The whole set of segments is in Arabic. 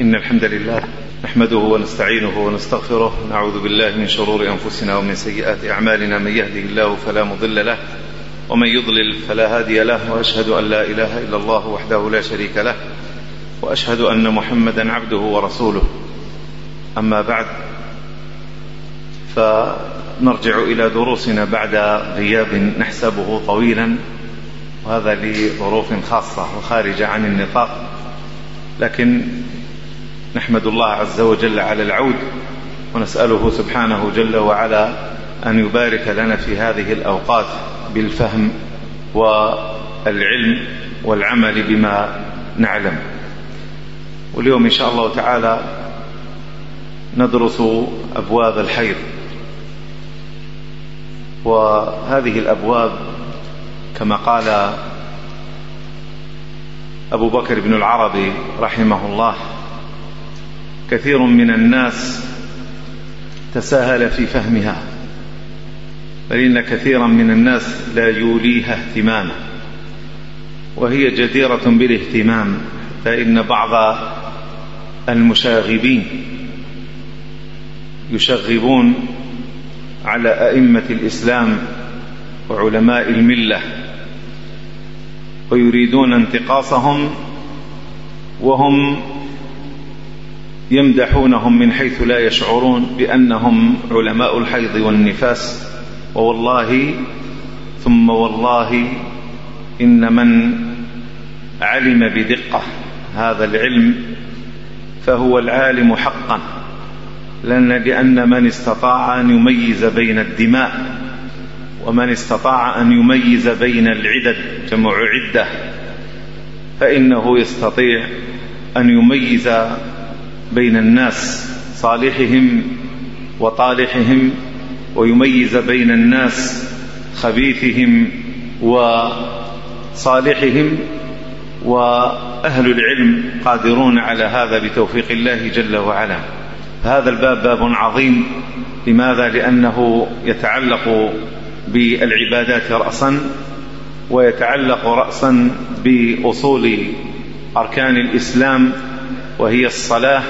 إن الحمد لله نحمده ونستعينه ونستغفره نعوذ بالله من شرور أنفسنا ومن سيئات أعمالنا من يهده الله فلا مضل له ومن يضلل فلا هادي له وأشهد أن لا إله إلا الله وحده لا شريك له وأشهد أن محمدا عبده ورسوله أما بعد فنرجع إلى دروسنا بعد غياب نحسبه طويلا وهذا لظروف خاصة وخارجة عن النطاق لكن نحمد الله عز وجل على العود ونسأله سبحانه جل وعلا أن يبارك لنا في هذه الأوقات بالفهم والعلم والعمل بما نعلم. واليوم إن شاء الله تعالى ندرس أبواب الحيض وهذه الأبواب كما قال أبو بكر بن العربي رحمه الله كثير من الناس تساهل في فهمها بل إن كثيرا من الناس لا يوليها اهتماما وهي جديرة بالاهتمام فإن بعض المشاغبين يشغبون على أئمة الإسلام وعلماء الملة ويريدون انتقاصهم وهم يمدحونهم من حيث لا يشعرون بأنهم علماء الحيض والنفاس. ووالله ثم والله إن من علم بدقة هذا العلم فهو العالم حقا. لأن لأن من استطاع أن يميز بين الدماء ومن استطاع أن يميز بين العدد جمع عدة. فإنه يستطيع أن يميز بين الناس صالحهم وطالحهم ويميز بين الناس خبيثهم وصالحهم وأهل العلم قادرون على هذا بتوفيق الله جل وعلا هذا الباب باب عظيم لماذا؟ لأنه يتعلق بالعبادات رأسا ويتعلق رأسا بأصول أركان الإسلام وهي الصلاة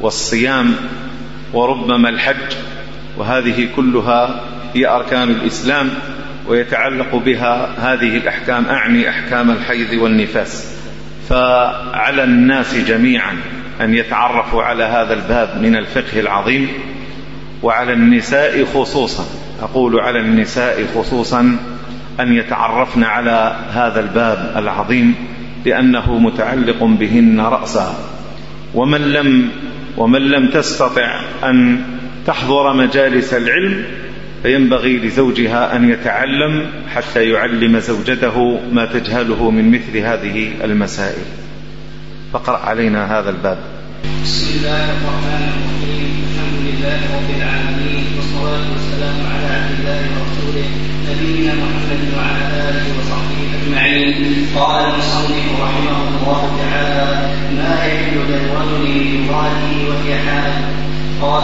والصيام وربما الحج وهذه كلها هي أركان الإسلام ويتعلق بها هذه الأحكام أعني أحكام الحيض والنفاس. فعلى الناس جميعا أن يتعرفوا على هذا الباب من الفقه العظيم وعلى النساء خصوصا أقول على النساء خصوصا أن يتعرفن على هذا الباب العظيم لأنه متعلق بهن رأسها ومن لم ومن لم تستطع أن تحضر مجالس العلم فينبغي لزوجها أن يتعلم حتى يعلم زوجته ما تجهله من مثل هذه المسائل. فقرأ علينا هذا الباب. بسم الله الرحمن الرحيم. الحمد لله رب العالمين والصلاة والسلام على عبد الله ورسوله نبينا محمد وعلى آله وصحبه أجمعين. قال المصنف رحمه الله تعالى ما يحل للرجل بامراته وهي حال قال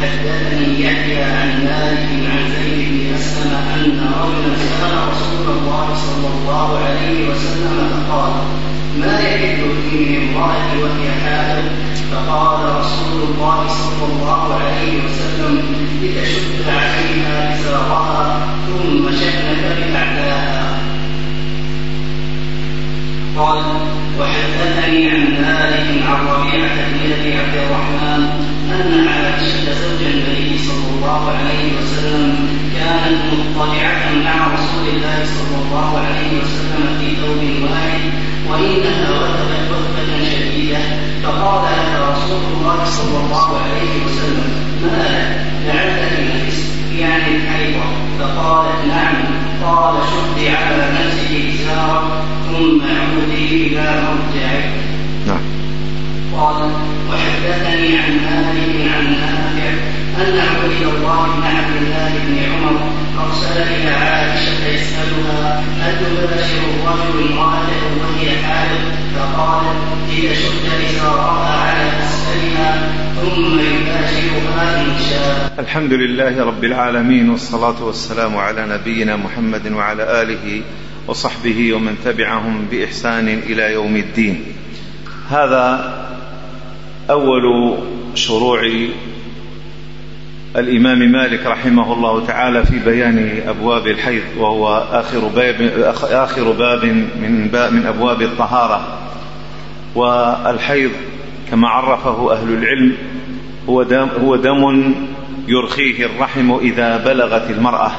حدثني يحيى عن مالك عن زيد بن أسلم أن رجلا سأل رسول الله صلى الله عليه وسلم فقال ما يحل في امراه وهي حائض؟ فقال رسول الله صلى الله عليه وسلم لتشد عليها ازارها ثم شانك باعلاها قال وحدثني عن مالك عن ربيعة بن أبي عبد الرحمن أن عائشة زوج النبي صلى الله عليه وسلم كانت مطلعة مع رسول الله صلى الله عليه وسلم في ثوب واحد وإنها وثبت وثبة شديدة فقال لها رسول الله صلى الله عليه وسلم ما لعلك نفست يعني الحيضة فقال نعم. قال شد على نفسه إزارا ثم عودي إلى مرجعك نعم قال وحدثني عن مالك عن نافع أن عبيد الله بن عبد الله بن عمر أرسل إلى عائشة يسألها هل تبشر الرجل امرأته وهي حائض؟ فقالت إذا شد إزارها على الحمد لله رب العالمين والصلاة والسلام على نبينا محمد وعلى آله وصحبه ومن تبعهم بإحسان إلى يوم الدين. هذا أول شروع الإمام مالك رحمه الله تعالى في بيان أبواب الحيض وهو آخر باب, آخر باب من, باب من أبواب الطهارة. والحيض كما عرفه أهل العلم هو دم, هو دم يرخيه الرحم إذا بلغت المرأة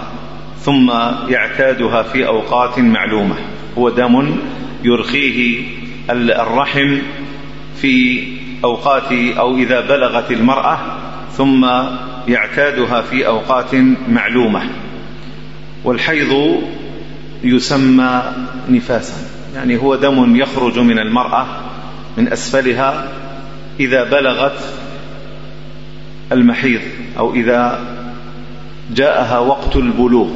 ثم يعتادها في أوقات معلومة. هو دم يرخيه الرحم في أوقات أو إذا بلغت المرأة ثم يعتادها في أوقات معلومة. والحيض يسمى نفاسا يعني هو دم يخرج من المرأة من أسفلها إذا بلغت المحيض أو إذا جاءها وقت البلوغ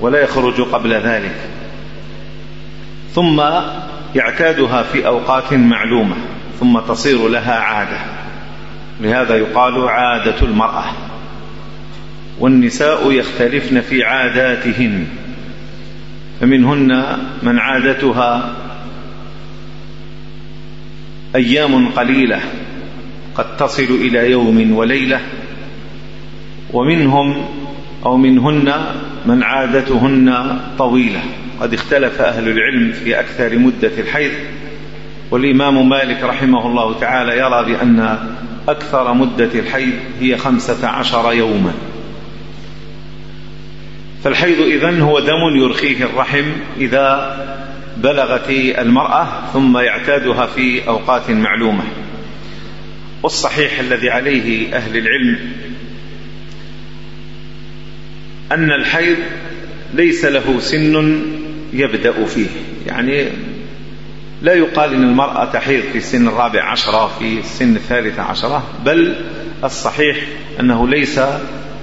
ولا يخرج قبل ذلك. ثم يعتادها في أوقات معلومة ثم تصير لها عادة. لهذا يقال عادة المرأة. والنساء يختلفن في عاداتهن فمنهن من عادتها أيام قليلة قد تصل إلى يوم وليلة ومنهم أو منهن من عادتهن طويلة. قد اختلف أهل العلم في أكثر مدة الحيض والإمام مالك رحمه الله تعالى يرى بأن أكثر مدة الحيض هي خمسة عشر يوما. فالحيض إذن هو دم يرخيه الرحم إذا بلغت المرأة ثم يعتادها في أوقات معلومة. والصحيح الذي عليه أهل العلم أن الحيض ليس له سن يبدأ فيه. يعني لا يقال ان المرأة تحيض في سن الرابع عشرة في سن الثالث عشرة بل الصحيح أنه ليس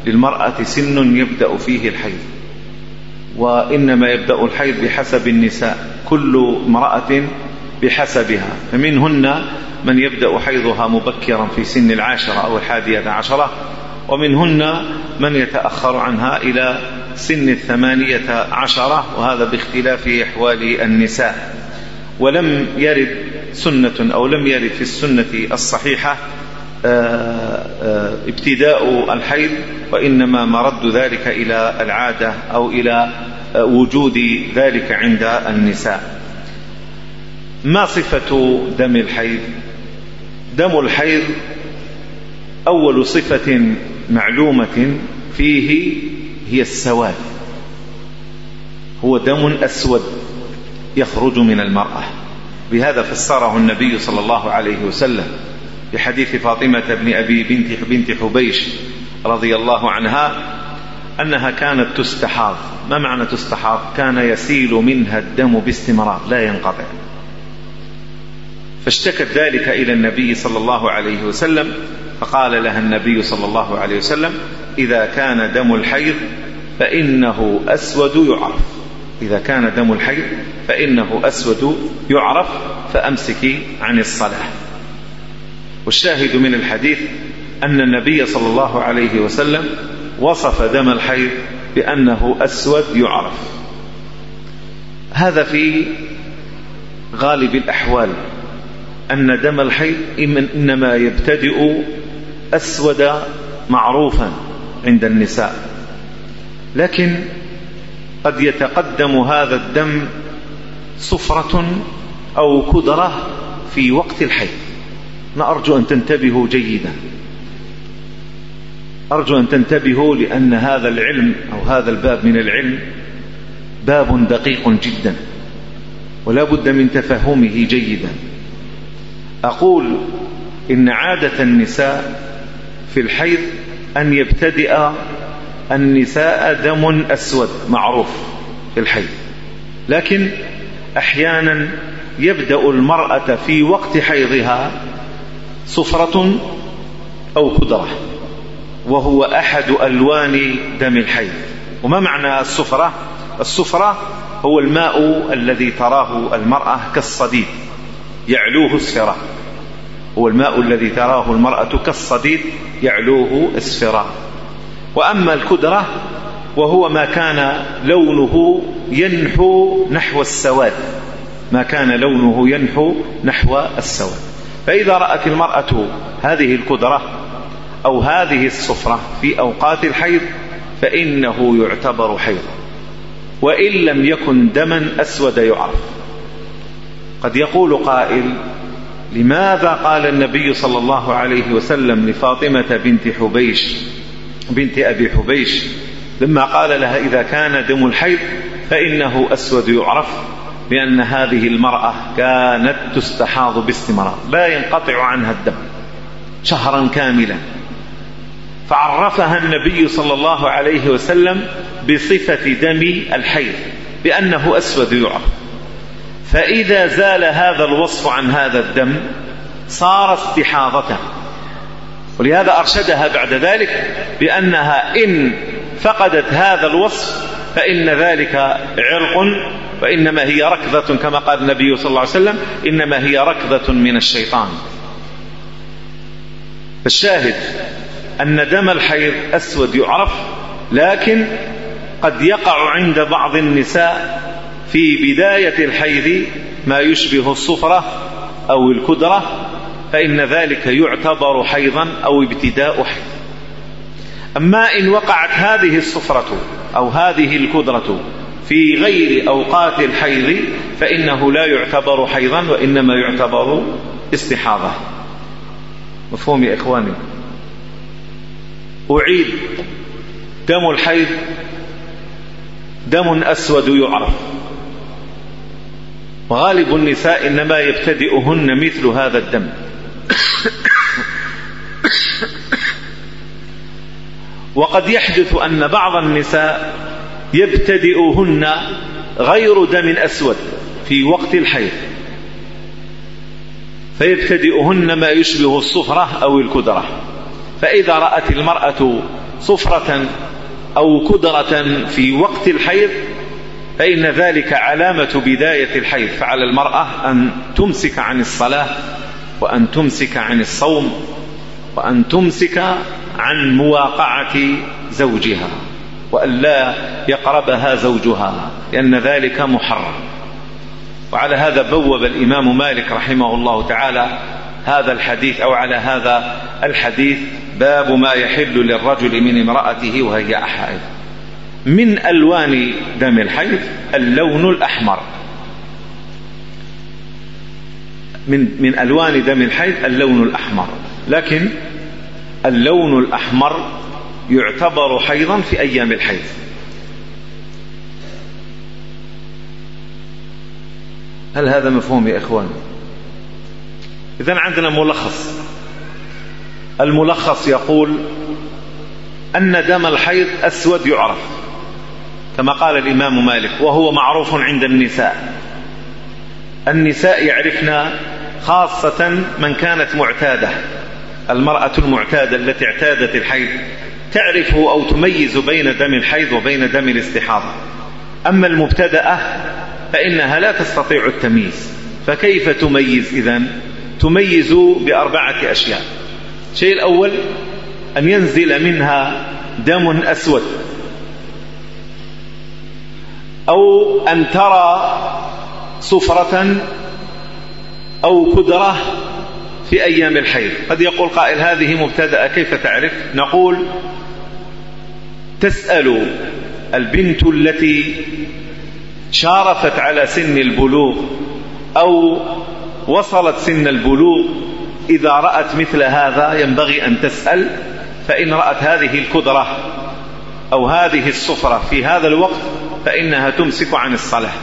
للمرأة سن يبدأ فيه الحيض. وإنما يبدأ الحيض بحسب النساء. كل امرأة بحسبها. فمنهن من يبدأ حيضها مبكرا في سن العاشرة أو الحادية عشرة ومنهن من يتأخر عنها إلى سن الثمانية عشرة وهذا باختلاف أحوال النساء. ولم يرد سنة أو لم يرد في السنة الصحيحة آه، آه، ابتداء الحيض وإنما مرد ذلك إلى العادة أو إلى آه، وجود ذلك عند النساء. ما صفة دم الحيض؟ دم الحيض أول صفة معلومة فيه هي السواد. هو دم أسود يخرج من المرأة. بهذا فسره النبي صلى الله عليه وسلم بحديث فاطمة بن أبي بنت, بنت حبيش رضي الله عنها أنها كانت تستحاض. ما معنى تستحاض؟ كان يسيل منها الدم باستمرار لا ينقطع. فاشتكت ذلك إلى النبي صلى الله عليه وسلم فقال لها النبي صلى الله عليه وسلم إذا كان دم الحيض فإنه أسود يعرف. إذا كان دم الحيض فإنه أسود يعرف فأمسكي عن الصلاة. والشاهد من الحديث أن النبي صلى الله عليه وسلم وصف دم الحيض بأنه أسود يعرف. هذا في غالب الأحوال. أن دم الحيض إنما يبتدئ أسود معروفا عند النساء. لكن قد يتقدم هذا الدم صفرة أو كدرة في وقت الحيض أنا أرجو أن تنتبهوا جيدا. أرجو أن تنتبهوا لأن هذا العلم أو هذا الباب من العلم باب دقيق جدا. ولا بد من تفهمه جيدا. أقول إن عادة النساء في الحيض أن يبتدئ النساء دم أسود معروف في الحيض. لكن أحيانا يبدأ المرأة في وقت حيضها صفرة أو قدرة وهو أحد ألوان دم الحيض. وما معنى الصفرة؟ الصفرة هو الماء الذي تراه المرأة كالصديد. يعلوه السراء هو الماء الذي تراه المرأة كالصديد يعلوه السراء وأما الكدرة وهو ما كان لونه ينحو نحو السواد. ما كان لونه ينحو نحو السواد. فإذا رأت المرأة هذه الكدرة أو هذه الصفرة في أوقات الحيض فإنه يعتبر حيض وإن لم يكن دما أسود يعرف. قد يقول قائل لماذا قال النبي صلى الله عليه وسلم لفاطمة بنت حبيش بنت أبي حبيش لما قال لها إذا كان دم الحيض فإنه أسود يعرف لأن هذه المرأة كانت تستحاض باستمرار لا ينقطع عنها الدم شهرا كاملا. فعرفها النبي صلى الله عليه وسلم بصفة دم الحيض بأنه أسود يعرف. فإذا زال هذا الوصف عن هذا الدم صار استحاضة ولهذا أرشدها بعد ذلك بأنها إن فقدت هذا الوصف فإن ذلك عرق وإنما هي ركضة كما قال النبي صلى الله عليه وسلم إنما هي ركضة من الشيطان. فالشاهد أن دم الحيض أسود يعرف لكن قد يقع عند بعض النساء في بداية الحيض ما يشبه الصفرة أو الكدرة فإن ذلك يعتبر حيضا أو ابتداء حيض. أما إن وقعت هذه الصفرة أو هذه الكدرة في غير أوقات الحيض فإنه لا يعتبر حيضا وإنما يعتبر استحاضة. مفهوم يا إخواني؟ أعيد. دم الحيض دم أسود يعرف. وغالب النساء إنما يبتدئهن مثل هذا الدم. وقد يحدث أن بعض النساء يبتدئهن غير دم أسود في وقت الحيض. فيبتدئهن ما يشبه الصفرة أو الكدرة. فإذا رأت المرأة صفرة أو كدرة في وقت الحيض فإن ذلك علامة بداية الحيض. فعلى المرأة أن تمسك عن الصلاة وأن تمسك عن الصوم وأن تمسك عن مواقعة زوجها وأن لا يقربها زوجها لأن ذلك محرم. وعلى هذا بوب الإمام مالك رحمه الله تعالى هذا الحديث أو على هذا الحديث باب ما يحل للرجل من امرأته وهي أحائد من ألوان دم الحيض اللون الأحمر. من من ألوان دم الحيض اللون الأحمر. لكن اللون الأحمر يعتبر حيضا في أيام الحيض. هل هذا مفهوم يا إخوان؟ إذا عندنا ملخص. الملخص يقول أن دم الحيض أسود يعرف. كما قال الإمام مالك وهو معروف عند النساء. النساء يعرفن خاصة من كانت معتادة المرأة المعتادة التي اعتادت الحيض. تعرف أو تميز بين دم الحيض وبين دم الاستحاضة. أما المبتدأة فإنها لا تستطيع التمييز. فكيف تميز إذن تميز بأربعة أشياء. الشيء الأول أن ينزل منها دم أسود. أو أن ترى صفرة أو كدرة في أيام الحيض. قد يقول قائل هذه مبتدأ كيف تعرف؟ نقول تسأل البنت التي شارفت على سن البلوغ أو وصلت سن البلوغ إذا رأت مثل هذا ينبغي أن تسأل فإن رأت هذه الكدرة أو هذه الصفرة في هذا الوقت فإنها تمسك عن الصلاة.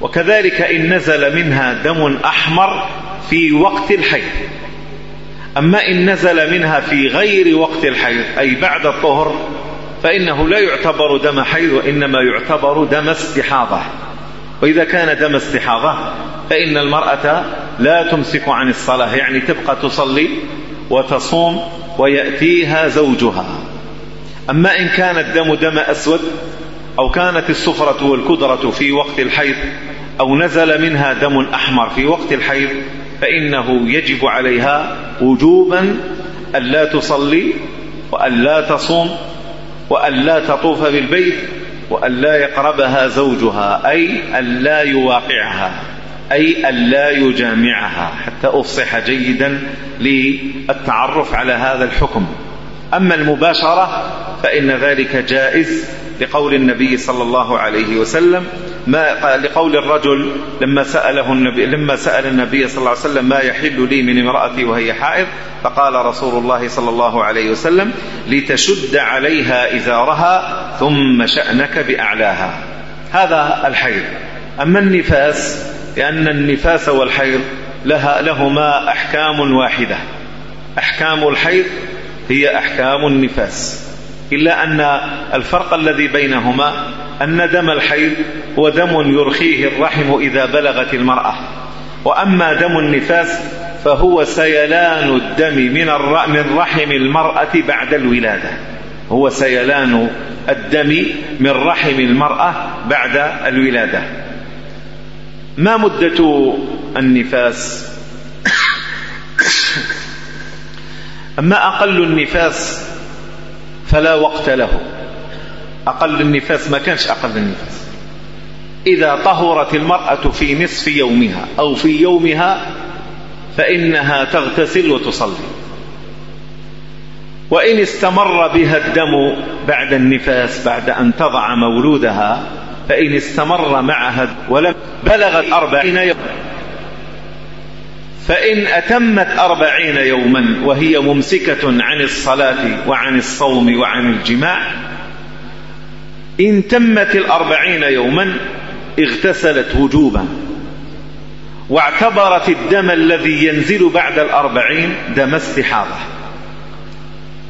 وكذلك إن نزل منها دم أحمر في وقت الحيض أما إن نزل منها في غير وقت الحيض أي بعد الطهر فإنه لا يعتبر دم حيض وإنما يعتبر دم استحاضة. وإذا كان دم استحاضة فإن المرأة لا تمسك عن الصلاة يعني تبقى تصلي وتصوم ويأتيها زوجها. أما إن كان الدم دم أسود أو كانت الصفرة والكدرة في وقت الحيض أو نزل منها دم أحمر في وقت الحيض فإنه يجب عليها وجوبا ألا تصلي وألا تصوم وألا تطوف بالبيت وألا يقربها زوجها أي ألا يواقعها أي ألا يجامعها حتى أفصح جيدا للتعرف على هذا الحكم أما المباشرة فإن ذلك جائز لقول النبي صلى الله عليه وسلم ما لقول الرجل لما سأله النبي لما سأل النبي صلى الله عليه وسلم ما يحل لي من امرأتي وهي حائض فقال رسول الله صلى الله عليه وسلم لتشد عليها إزارها ثم شأنك بأعلاها. هذا الحيض. أما النفاس لأن النفاس والحيض لها لهما أحكام واحدة. أحكام الحيض هي أحكام النفاس. إلا أن الفرق الذي بينهما أن دم الحيض هو دم يرخيه الرحم إذا بلغت المرأة. وأما دم النفاس فهو سيلان الدم من من رحم المرأة بعد الولادة. هو سيلان الدم من رحم المرأة بعد الولادة. ما مدة النفاس؟ أما أقل النفاس فلا وقت له. أقل النفاس ما كانش أقل النفاس. إذا طهرت المرأة في نصف يومها أو في يومها فإنها تغتسل وتصلي. وإن استمر بها الدم بعد النفاس بعد أن تضع مولودها فإن استمر معها ولم بلغت أربعين يوما. فإن أتمت أربعين يوما وهي ممسكة عن الصلاة وعن الصوم وعن الجماع إن تمت الأربعين يوما اغتسلت وجوبا واعتبرت الدم الذي ينزل بعد الأربعين دم استحاضة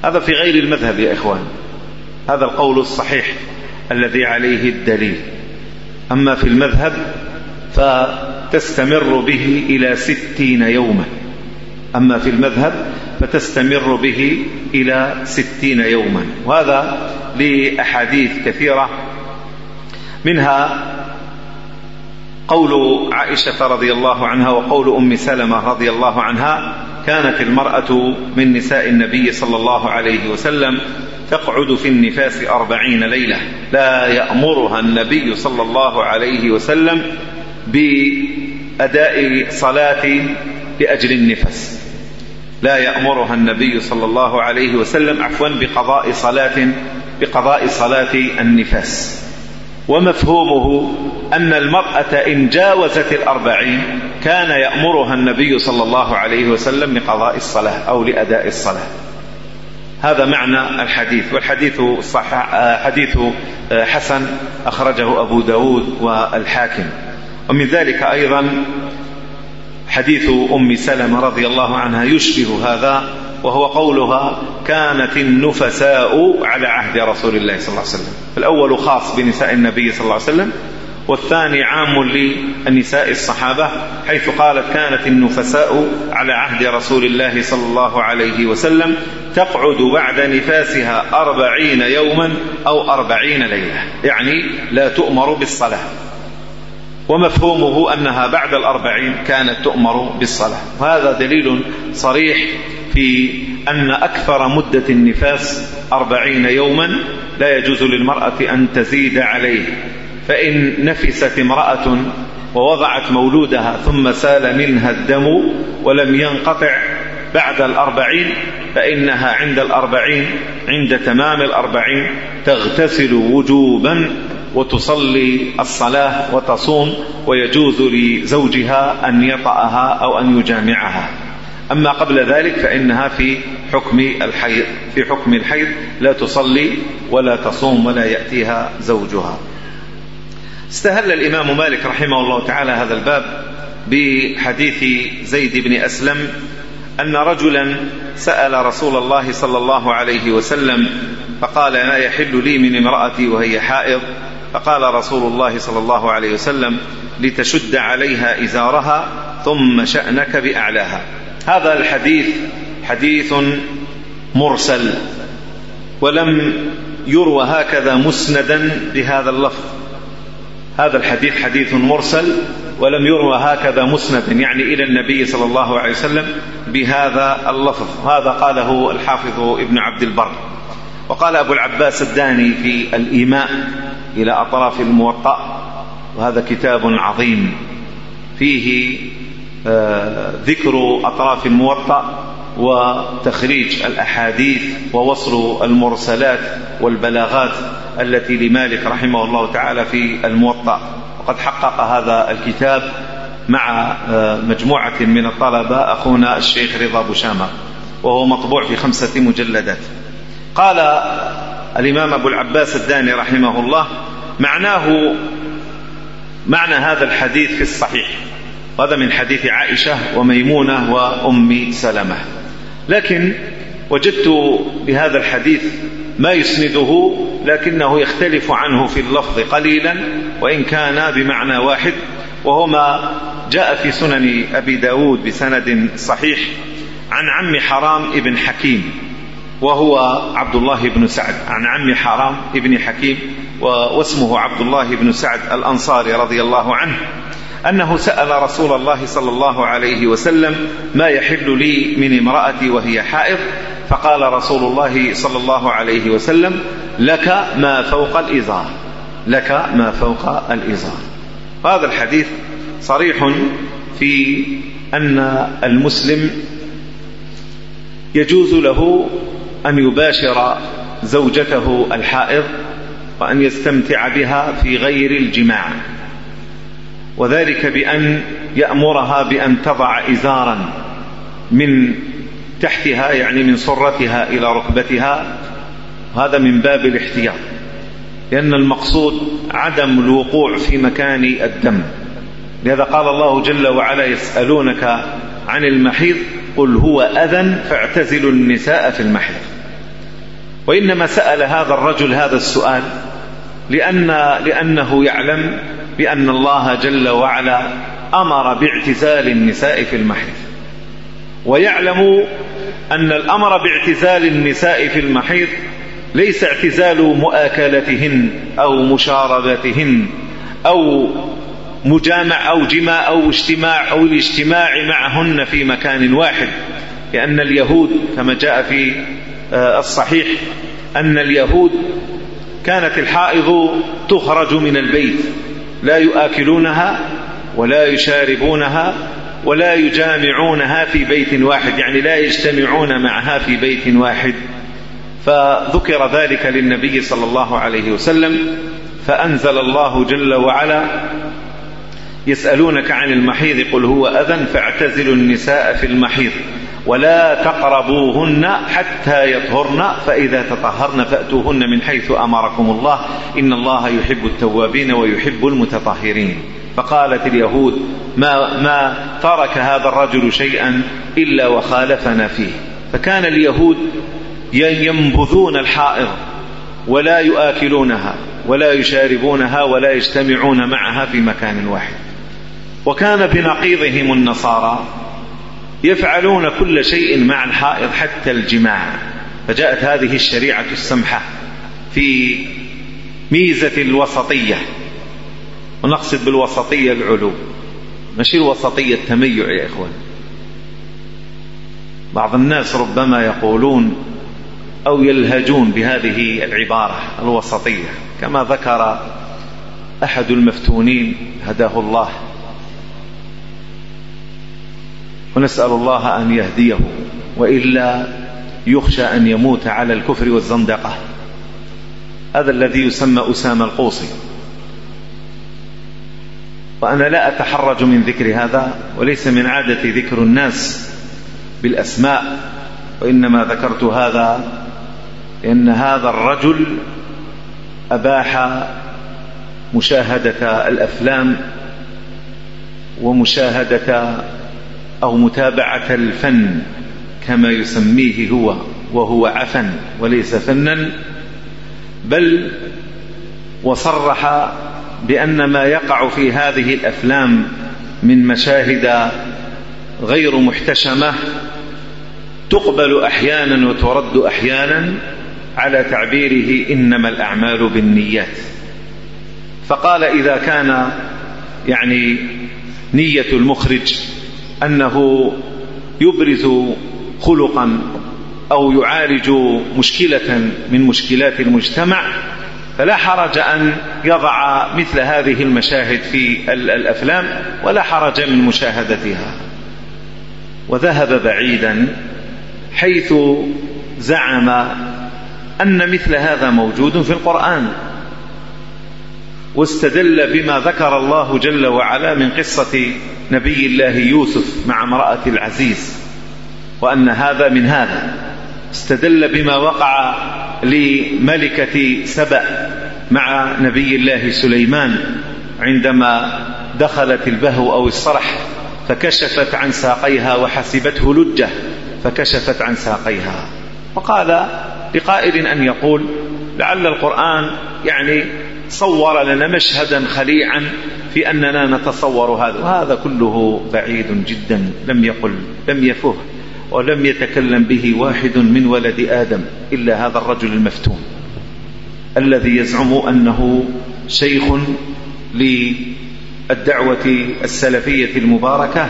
هذا في غير المذهب يا إخوان. هذا القول الصحيح الذي عليه الدليل. أما في المذهب فتستمر به إلى ستين يوما. أما في المذهب فتستمر به إلى ستين يوما. وهذا لأحاديث كثيرة. منها قول عائشة رضي الله عنها وقول أم سلمة رضي الله عنها كانت المرأة من نساء النبي صلى الله عليه وسلم تقعد في النفاس أربعين ليلة. لا يأمرها النبي صلى الله عليه وسلم بأداء صلاة لأجل النفس. لا يأمرها النبي صلى الله عليه وسلم عفوا بقضاء صلاة بقضاء صلاة النفاس ومفهومه أن المرأة إن جاوزت الأربعين كان يأمرها النبي صلى الله عليه وسلم لقضاء الصلاة أو لأداء الصلاة. هذا معنى الحديث والحديث صح حديث حسن أخرجه أبو داود والحاكم. ومن ذلك أيضا حديث أم سلمة رضي الله عنها يشبه هذا وهو قولها كانت النفساء على عهد رسول الله صلى الله عليه وسلم. الأول خاص بنساء النبي صلى الله عليه وسلم والثاني عام للنساء الصحابة حيث قالت كانت النفساء على عهد رسول الله صلى الله عليه وسلم تقعد بعد نفاسها أربعين يوما أو أربعين ليلة. يعني لا تؤمر بالصلاة. ومفهومه أنها بعد الأربعين كانت تؤمر بالصلاة. وهذا دليل صريح في أن أكثر مدة النفاس أربعين يوما لا يجوز للمرأة أن تزيد عليه. فإن نفست امرأة ووضعت مولودها ثم سال منها الدم ولم ينقطع بعد الأربعين فإنها عند الأربعين عند تمام الأربعين تغتسل وجوبا وتصلي الصلاة وتصوم ويجوز لزوجها أن يطأها أو أن يجامعها. أما قبل ذلك فإنها في حكم الحيض في حكم الحيض لا تصلي ولا تصوم ولا يأتيها زوجها. استهل الإمام مالك رحمه الله تعالى هذا الباب بحديث زيد بن أسلم أن رجلا سأل رسول الله صلى الله عليه وسلم فقال ما يحل لي من امرأتي وهي حائض؟ فقال رسول الله صلى الله عليه وسلم لتشد عليها إزارها ثم شأنك بأعلاها. هذا الحديث حديث مرسل ولم يروى هكذا مسندا بهذا اللفظ. هذا الحديث حديث مرسل ولم يروى هكذا مسند يعني إلى النبي صلى الله عليه وسلم بهذا اللفظ. هذا قاله الحافظ ابن عبد البر. وقال أبو العباس الداني في الإيماء إلى أطراف الموطأ وهذا كتاب عظيم. فيه آه، ذكر أطراف الموطأ وتخريج الأحاديث ووصل المرسلات والبلاغات التي لمالك رحمه الله تعالى في الموطأ. وقد حقق هذا الكتاب مع آه، مجموعة من الطلبة أخونا الشيخ رضا بوشامة وهو مطبوع في خمسة مجلدات. قال الإمام أبو العباس الداني رحمه الله معناه معنى هذا الحديث في الصحيح. هذا من حديث عائشة وميمونة وأم سلمة. لكن وجدت بهذا الحديث ما يسنده لكنه يختلف عنه في اللفظ قليلا وإن كان بمعنى واحد وهو ما جاء في سنن أبي داود بسند صحيح عن عم حرام ابن حكيم وهو عبد الله بن سعد. عن عم حرام ابن حكيم واسمه عبد الله بن سعد الأنصاري رضي الله عنه. أنه سأل رسول الله صلى الله عليه وسلم ما يحل لي من امرأتي وهي حائض؟ فقال رسول الله صلى الله عليه وسلم لك ما فوق الإزار. لك ما فوق الإزار. هذا الحديث صريح في أن المسلم يجوز له أن يباشر زوجته الحائض وأن يستمتع بها في غير الجماع. وذلك بأن يأمرها بأن تضع إزارا من تحتها يعني من صرتها إلى ركبتها. هذا من باب الاحتياط لأن المقصود عدم الوقوع في مكان الدم. لهذا قال الله جل وعلا يسألونك عن المحيض قل هو أذى فاعتزلوا النساء في المحيض. وإنما سأل هذا الرجل هذا السؤال لأن لأنه يعلم بأن الله جل وعلا أمر باعتزال النساء في المحيض ويعلم أن الأمر باعتزال النساء في المحيض ليس اعتزال مؤاكلتهن أو مشاربتهن أو مجامع أو جماع أو اجتماع أو الاجتماع معهن في مكان واحد. لأن اليهود كما جاء في آه، الصحيح أن اليهود كانت الحائض تخرج من البيت. لا يؤكلونها ولا يشاربونها ولا يجامعونها في بيت واحد. يعني لا يجتمعون معها في بيت واحد. فذكر ذلك للنبي صلى الله عليه وسلم فأنزل الله جل وعلا يسألونك عن المحيض قل هو أذى فاعتزلوا النساء في المحيض. ولا تقربوهن حتى يطهرن فإذا تطهرن فأتوهن من حيث أمركم الله إن الله يحب التوابين ويحب المتطهرين فقالت اليهود ما, ما ترك هذا الرجل شيئا إلا وخالفنا فيه فكان اليهود ينبذون الحائض ولا يآكلونها ولا يشاربونها ولا يجتمعون معها في مكان واحد وكان بنقيضهم النصارى يفعلون كل شيء مع الحائض حتى الجماع. فجاءت هذه الشريعة السمحة في ميزة الوسطية. ونقصد بالوسطية العلو. مش الوسطية التميع يا إخوان. بعض الناس ربما يقولون أو يلهجون بهذه العبارة الوسطية. كما ذكر أحد المفتونين هداه الله. ونسأل الله أن يهديه وإلا يخشى أن يموت على الكفر والزندقة. هذا الذي يسمى أسامة القوصي. وأنا لا أتحرج من ذكر هذا وليس من عادتي ذكر الناس بالأسماء وإنما ذكرت هذا لأن هذا الرجل أباح مشاهدة الأفلام ومشاهدة أو متابعة الفن كما يسميه هو وهو عفن وليس فنا بل وصرح بأن ما يقع في هذه الأفلام من مشاهد غير محتشمة تقبل أحيانا وترد أحيانا على تعبيره إنما الأعمال بالنيات. فقال إذا كان يعني نية المخرج أنه يبرز خلقا أو يعالج مشكلة من مشكلات المجتمع فلا حرج أن يضع مثل هذه المشاهد في الأفلام ولا حرج من مشاهدتها. وذهب بعيدا حيث زعم أن مثل هذا موجود في القرآن. واستدل بما ذكر الله جل وعلا من قصة نبي الله يوسف مع امرأة العزيز وأن هذا من هذا. استدل بما وقع لملكة سبأ مع نبي الله سليمان عندما دخلت البهو أو الصرح فكشفت عن ساقيها وحسبته لجة فكشفت عن ساقيها. وقال لقائل أن يقول لعل القرآن يعني صور لنا مشهدا خليعا في أننا نتصور هذا. وهذا كله بعيد جدا. لم يقل لم يفه ولم يتكلم به واحد من ولد آدم إلا هذا الرجل المفتون. الذي يزعم أنه شيخ للدعوة السلفية المباركة.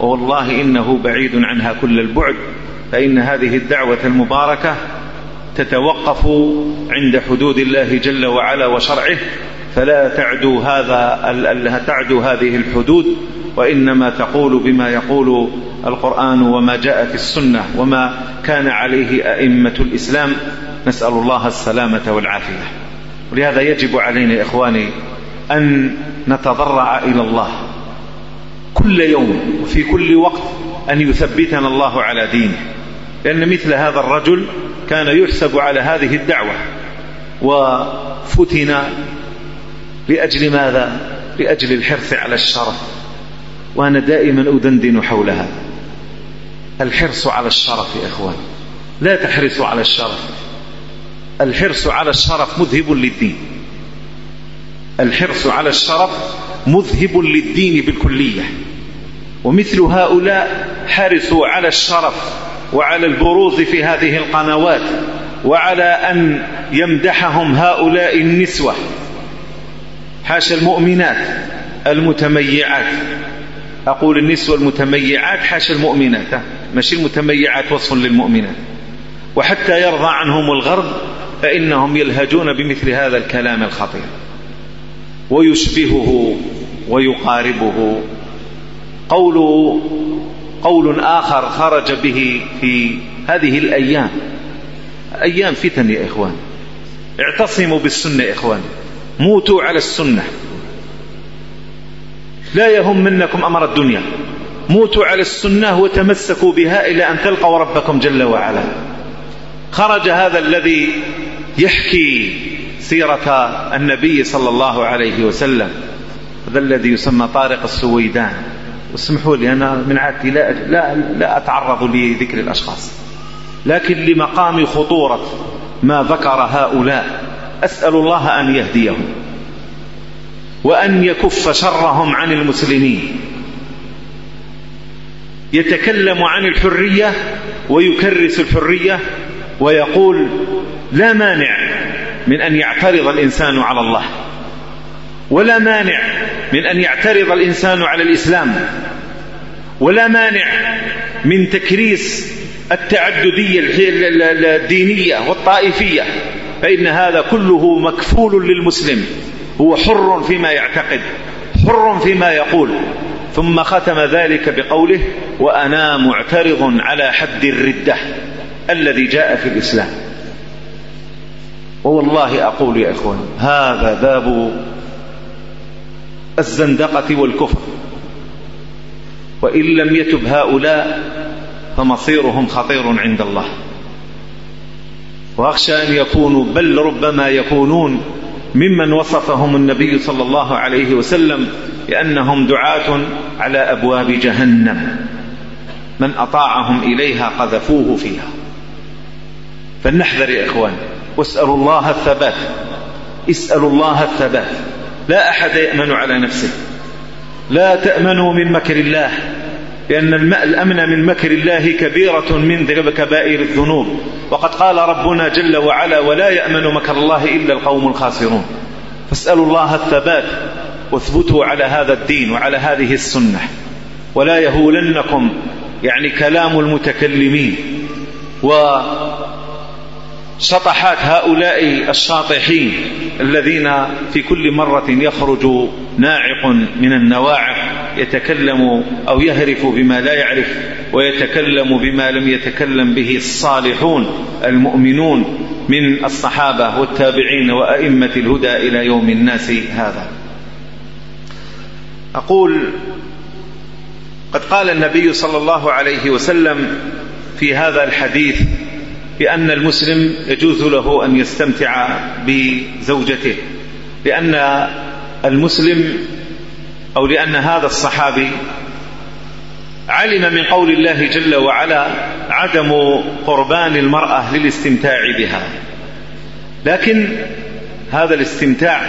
ووالله إنه بعيد عنها كل البعد. فإن هذه الدعوة المباركة تتوقف عند حدود الله جل وعلا وشرعه فلا تعدو هذا تعدو هذه الحدود وإنما تقول بما يقول القرآن وما جاء في السنة وما كان عليه أئمة الإسلام. نسأل الله السلامة والعافية. ولهذا يجب علينا إخواني أن نتضرع إلى الله كل يوم وفي كل وقت أن يثبتنا الله على دينه. لأن مثل هذا الرجل كان يحسب على هذه الدعوة. وفتن لأجل ماذا؟ لأجل الحرص على الشرف. وأنا دائما أدندن حولها. الحرص على الشرف يا إخوان. لا تحرص على الشرف. الحرص على الشرف مذهب للدين. الحرص على الشرف مذهب للدين بالكلية. ومثل هؤلاء حرصوا على الشرف. وعلى البروز في هذه القنوات وعلى أن يمدحهم هؤلاء النسوة. حاشا المؤمنات المتميعات. أقول النسوة المتميعات حاشا المؤمنات ماشي المتميعات وصف للمؤمنات. وحتى يرضى عنهم الغرب فإنهم يلهجون بمثل هذا الكلام الخطير. ويشبهه ويقاربه. قول قول آخر خرج به في هذه الأيام. أيام فتن يا إخوان. اعتصموا بالسنة يا إخوان. موتوا على السنة. لا يهم منكم أمر الدنيا. موتوا على السنة وتمسكوا بها إلى أن تلقوا ربكم جل وعلا. خرج هذا الذي يحكي سيرة النبي صلى الله عليه وسلم. هذا الذي يسمى طارق السويدان. اسمحوا لي أنا من عادتي لا, لا, لا أتعرض لذكر الأشخاص. لكن لمقام خطورة ما ذكر هؤلاء أسأل الله أن يهديهم وأن يكف شرهم عن المسلمين. يتكلم عن الحرية ويكرس الحرية ويقول لا مانع من أن يعترض الإنسان على الله ولا مانع من أن يعترض الإنسان على الإسلام ولا مانع من تكريس التعددية الدينية والطائفية فإن هذا كله مكفول للمسلم. هو حر فيما يعتقد حر فيما يقول. ثم ختم ذلك بقوله وأنا معترض على حد الردة الذي جاء في الإسلام. ووالله أقول يا إخوان هذا باب الزندقة والكفر. وإن لم يتب هؤلاء فمصيرهم خطير عند الله. وأخشى أن يكونوا بل ربما يكونون ممن وصفهم النبي صلى الله عليه وسلم بأنهم دعاة على أبواب جهنم. من أطاعهم إليها قذفوه فيها. فلنحذر يا إخوان. واسألوا الله الثبات. اسألوا الله الثبات. لا أحد يأمن على نفسه. لا تأمنوا من مكر الله لأن الأمن من مكر الله كبيرة من كبائر الذنوب. وقد قال ربنا جل وعلا ولا يأمن مكر الله إلا القوم الخاسرون. فاسألوا الله الثبات واثبتوا على هذا الدين وعلى هذه السنة. ولا يهولنكم يعني كلام المتكلمين. و سطحات هؤلاء الشاطحين الذين في كل مرة يخرج ناعق من النواعق يتكلم أو يهرف بما لا يعرف ويتكلم بما لم يتكلم به الصالحون المؤمنون من الصحابة والتابعين وأئمة الهدى إلى يوم الناس هذا. أقول قد قال النبي صلى الله عليه وسلم في هذا الحديث بأن المسلم يجوز له أن يستمتع بزوجته. لأن المسلم أو لأن هذا الصحابي علم من قول الله جل وعلا عدم قربان المرأة للاستمتاع بها. لكن هذا الاستمتاع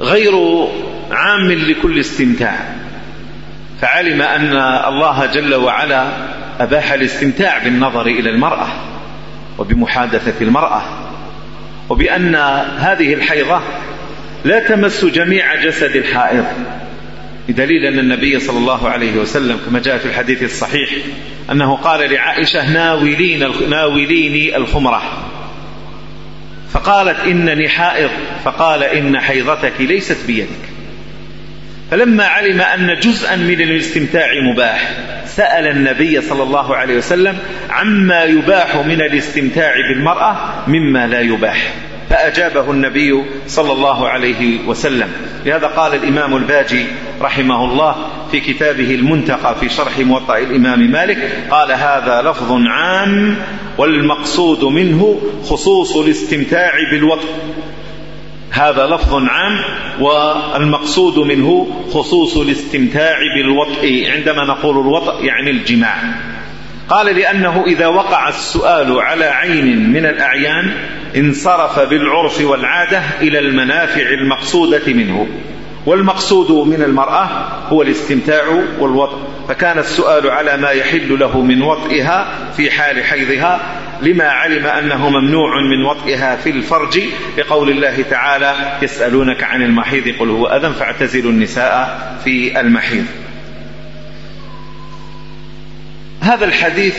غير عام لكل استمتاع. فعلم أن الله جل وعلا أباح الاستمتاع بالنظر إلى المرأة وبمحادثة المرأة وبأن هذه الحيضة لا تمس جميع جسد الحائض. بدليل أن النبي صلى الله عليه وسلم كما جاء في الحديث الصحيح أنه قال لعائشة ناولين ناوليني الخمرة. فقالت إنني حائض. فقال إن حيضتك ليست بيدك. فلما علم أن جزءا من الاستمتاع مباح سأل النبي صلى الله عليه وسلم عما يباح من الاستمتاع بالمرأة مما لا يباح. فأجابه النبي صلى الله عليه وسلم. لهذا قال الإمام الباجي رحمه الله في كتابه المنتقى في شرح موطأ الإمام مالك قال هذا لفظ عام والمقصود منه خصوص الاستمتاع بالوقت. هذا لفظ عام والمقصود منه خصوص الاستمتاع بالوطء عندما نقول الوطء يعني الجماع. قال لأنه إذا وقع السؤال على عين من الأعيان انصرف بالعرف والعادة إلى المنافع المقصودة منه. والمقصود من المرأة هو الاستمتاع والوطء. فكان السؤال على ما يحل له من وطئها في حال حيضها لما علم أنه ممنوع من وطئها في الفرج بقول الله تعالى يسألونك عن المحيض قل هو أذن فاعتزلوا النساء في المحيض. هذا الحديث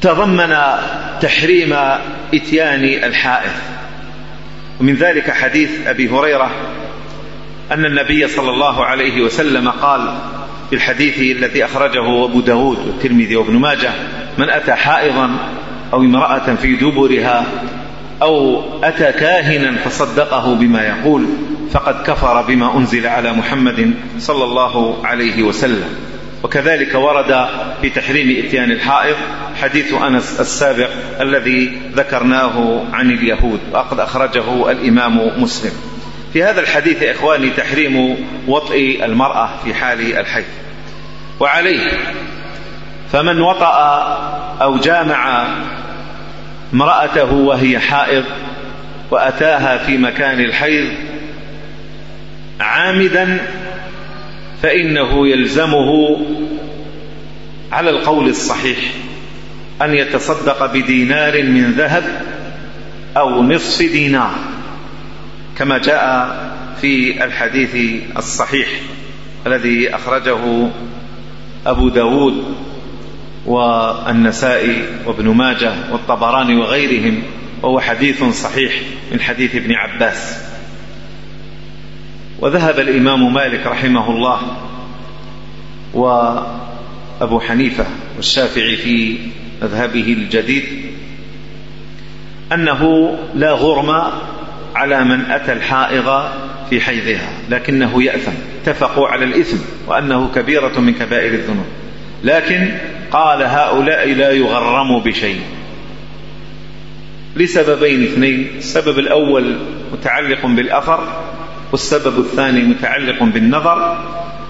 تضمن تحريم إتيان الحائض. ومن ذلك حديث أبي هريرة أن النبي صلى الله عليه وسلم قال في الحديث الذي أخرجه أبو داود والترمذي وابن ماجه من أتى حائضا أو امرأة في دبرها أو أتى كاهنا فصدقه بما يقول فقد كفر بما أنزل على محمد صلى الله عليه وسلم. وكذلك ورد في تحريم إتيان الحائض حديث أنس السابق الذي ذكرناه عن اليهود وقد أخرجه الإمام مسلم. في هذا الحديث يا إخواني تحريم وطئ المرأة في حال الحي. وعليه. فمن وطأ أو جامع امرأته وهي حائض وأتاها في مكان الحيض عامدا فإنه يلزمه على القول الصحيح أن يتصدق بدينار من ذهب أو نصف دينار. كما جاء في الحديث الصحيح الذي أخرجه أبو داود والنسائي وابن ماجه والطبراني وغيرهم وهو حديث صحيح من حديث ابن عباس. وذهب الإمام مالك رحمه الله وأبو حنيفة والشافعي في مذهبه الجديد أنه لا غرم على من أتى الحائض في حيضها لكنه يأثم. اتفقوا على الإثم وأنه كبيرة من كبائر الذنوب. لكن قال هؤلاء لا يغرموا بشيء. لسببين اثنين السبب الأول متعلق بالأثر والسبب الثاني متعلق بالنظر.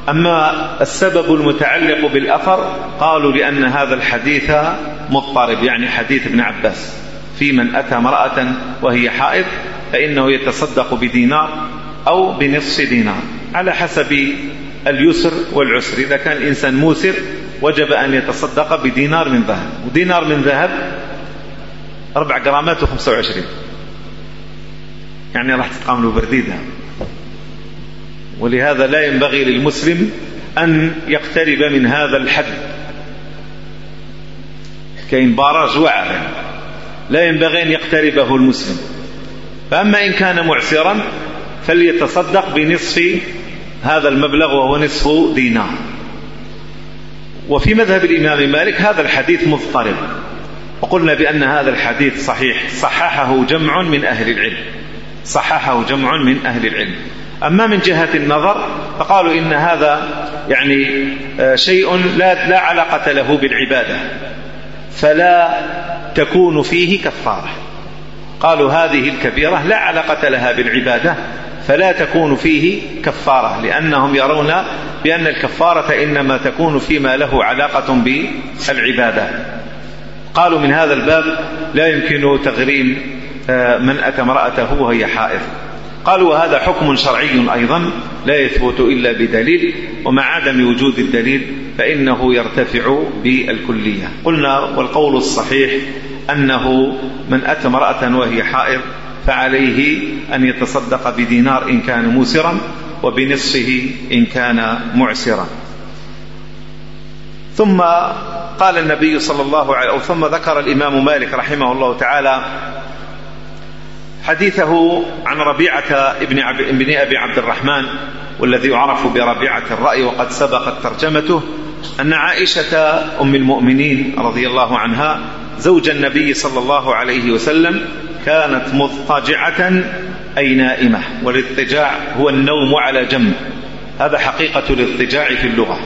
أما السبب المتعلق بالأثر قالوا لأن هذا الحديث مضطرب يعني حديث ابن عباس. في من أتى امرأة وهي حائض فإنه يتصدق بدينار أو بنصف دينار. على حسب اليسر والعسر. إذا كان الإنسان موسر وجب أن يتصدق بدينار من ذهب. ودينار من ذهب أربع جرامات وخمسة وعشرين. يعني راح تتقاملوا برديدة ولهذا لا ينبغي للمسلم أن يقترب من هذا الحد. كاين باراج واعر لا ينبغي أن يقتربه المسلم. فأما إن كان معسرا فليتصدق بنصف هذا المبلغ وهو نصف دينار. وفي مذهب الإمام مالك هذا الحديث مضطرب. وقلنا بأن هذا الحديث صحيح. صححه جمع من أهل العلم. صححه جمع من أهل العلم. أما من جهة النظر فقالوا إن هذا يعني آه، شيء لا, لا علاقة له بالعبادة. فلا تكون فيه كفارة. قالوا هذه الكبيرة لا علاقة لها بالعبادة فلا تكون فيه كفارة لأنهم يرون بأن الكفارة إنما تكون فيما له علاقة بالعبادة. قالوا من هذا الباب لا يمكن تغريم آه، من أتى امرأته وهي حائض. قالوا وهذا حكم شرعي أيضا لا يثبت إلا بدليل ومع عدم وجود الدليل فإنه يرتفع بالكلية. قلنا والقول الصحيح أنه من أتى امرأة وهي حائض فعليه أن يتصدق بدينار إن كان موسرا وبنصفه إن كان معسرا. ثم قال النبي صلى الله عليه ثم ذكر الإمام مالك رحمه الله تعالى حديثه عن ربيعة ابن أبي عبد الرحمن والذي يعرف بربيعة الرأي وقد سبقت ترجمته. أن عائشة أم المؤمنين رضي الله عنها زوج النبي صلى الله عليه وسلم كانت مضطجعة أي نائمة والاضطجاع هو النوم على جنب. هذا حقيقة الاضطجاع في اللغة.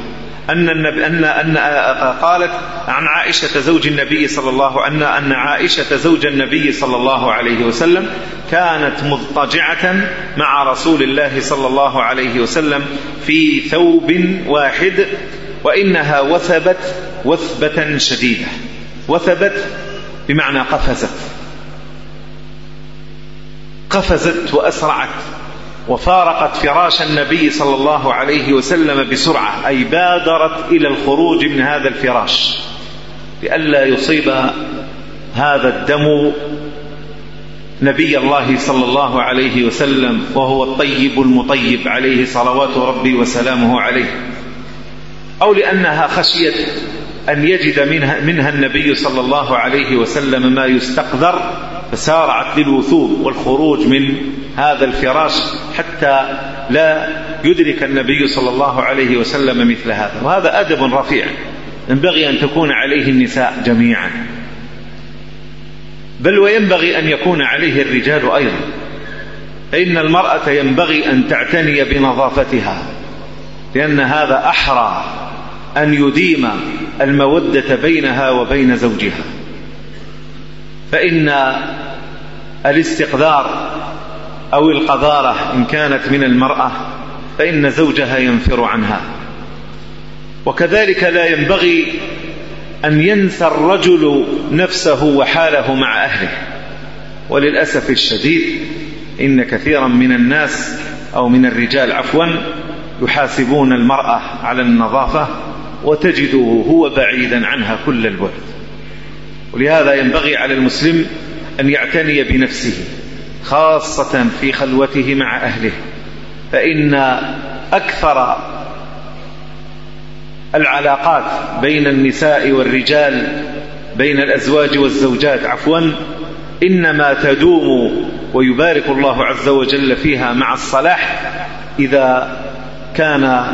أن, النبي أن, أن آه، قالت عن عائشة زوج النبي صلى الله أن أن عائشة زوج النبي صلى الله عليه وسلم كانت مضطجعة مع رسول الله صلى الله عليه وسلم في ثوب واحد وإنها وثبت وثبة شديدة. وثبت بمعنى قفزت. قفزت وأسرعت وفارقت فراش النبي صلى الله عليه وسلم بسرعة أي بادرت إلى الخروج من هذا الفراش. لئلا يصيب هذا الدم نبي الله صلى الله عليه وسلم وهو الطيب المطيب عليه صلوات ربي وسلامه عليه. أو لأنها خشيت أن يجد منها, منها النبي صلى الله عليه وسلم ما يستقذر فسارعت للوثوب والخروج من هذا الفراش حتى لا يدرك النبي صلى الله عليه وسلم مثل هذا. وهذا أدب رفيع. ينبغي أن تكون عليه النساء جميعا. بل وينبغي أن يكون عليه الرجال أيضا. فإن المرأة ينبغي أن تعتني بنظافتها لأن هذا أحرى. أن يديم المودة بينها وبين زوجها. فإن الاستقذار أو القذارة إن كانت من المرأة فإن زوجها ينفر عنها. وكذلك لا ينبغي أن ينسى الرجل نفسه وحاله مع أهله. وللأسف الشديد إن كثيرا من الناس أو من الرجال عفوا يحاسبون المرأة على النظافة وتجده هو بعيدا عنها كل البعد. ولهذا ينبغي على المسلم أن يعتني بنفسه خاصة في خلوته مع أهله فإن أكثر العلاقات بين النساء والرجال بين الأزواج والزوجات عفوا إنما تدوم ويبارك الله عز وجل فيها مع الصلاح إذا كان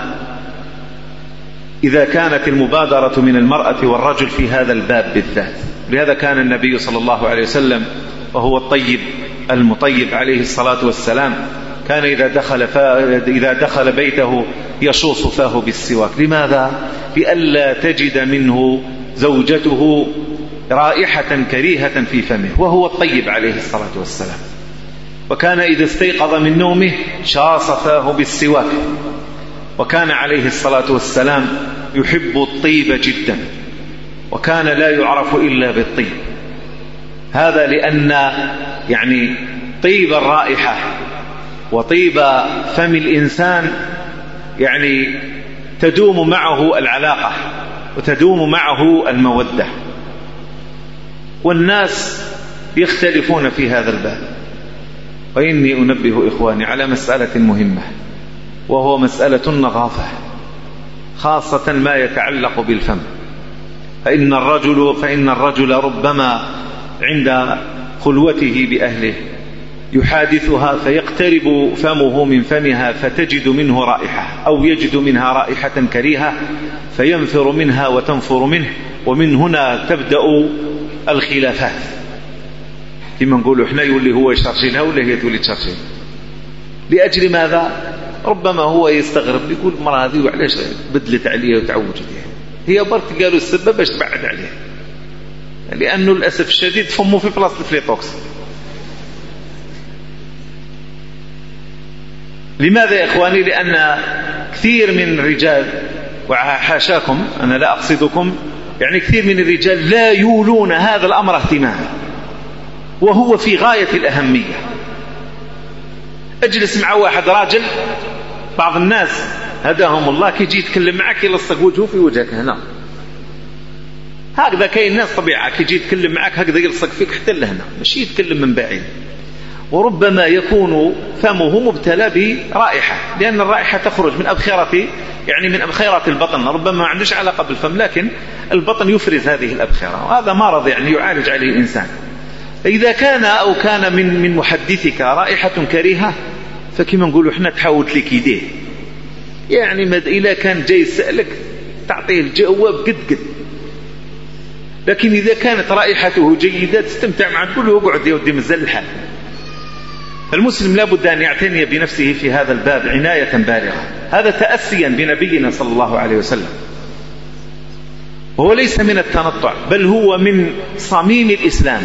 إذا كانت المبادرة من المرأة والرجل في هذا الباب بالذات. لهذا كان النبي صلى الله عليه وسلم وهو الطيب المطيب عليه الصلاة والسلام كان إذا دخل, فا إذا دخل بيته يشوص فاه بالسواك. لماذا؟ لئلا تجد منه زوجته رائحة كريهة في فمه وهو الطيب عليه الصلاة والسلام. وكان إذا استيقظ من نومه شاص فاه بالسواك. وكان عليه الصلاة والسلام يحب الطيب جدا وكان لا يعرف إلا بالطيب. هذا لأن يعني طيب الرائحة وطيب فم الإنسان يعني تدوم معه العلاقة وتدوم معه المودة. والناس يختلفون في هذا الباب. وإني أنبه إخواني على مسألة مهمة. وهو مسألة النظافة خاصة ما يتعلق بالفم. فإن الرجل فإن الرجل ربما عند خلوته بأهله يحادثها فيقترب فمه من فمها فتجد منه رائحة أو يجد منها رائحة كريهة فينفر منها وتنفر منه ومن هنا تبدأ الخلافات. كما نقول إحنا يولي هو يشرشنها ولا هي تولي تشرشنها لأجل ماذا؟ ربما هو يستغرب يقول المرأة هذه وعلاش بدلت عليها وتعوجت هي برك قالوا السبب باش تبعد عليها لأنه للأسف الشديد فمه في بلاصة الفليتوكس لماذا يا إخواني؟ لأن كثير من الرجال وحاشاكم أنا لا أقصدكم يعني كثير من الرجال لا يولون هذا الأمر اهتماما. وهو في غاية الأهمية. أجلس مع واحد راجل بعض الناس هداهم الله كي يجي يتكلم معك يلصق وجهه في وجهك هنا. هكذا كاين ناس طبيعة كي يجي يتكلم معك هكذا يلصق فيك حتى لهنا ماشي يتكلم من بعيد. وربما يكون فمه مبتلى برائحة لأن الرائحة تخرج من أبخرة يعني من أبخرة البطن ربما ما عندوش علاقة بالفم لكن البطن يفرز هذه الأبخرة وهذا مرض يعني يعالج عليه الإنسان. إذا كان أو كان من من محدثك رائحة كريهة فكما نقولوا إحنا تحاولت لك يديه. يعني مد... إلا كان جاي يسألك تعطيه الجواب قد قد. لكن إذا كانت رائحته جيدة تستمتع مع تقول له اقعد يا ودي مازال المسلم لابد أن يعتني بنفسه في هذا الباب عناية بالغة هذا تأسيا بنبينا صلى الله عليه وسلم. هو ليس من التنطع بل هو من صميم الإسلام.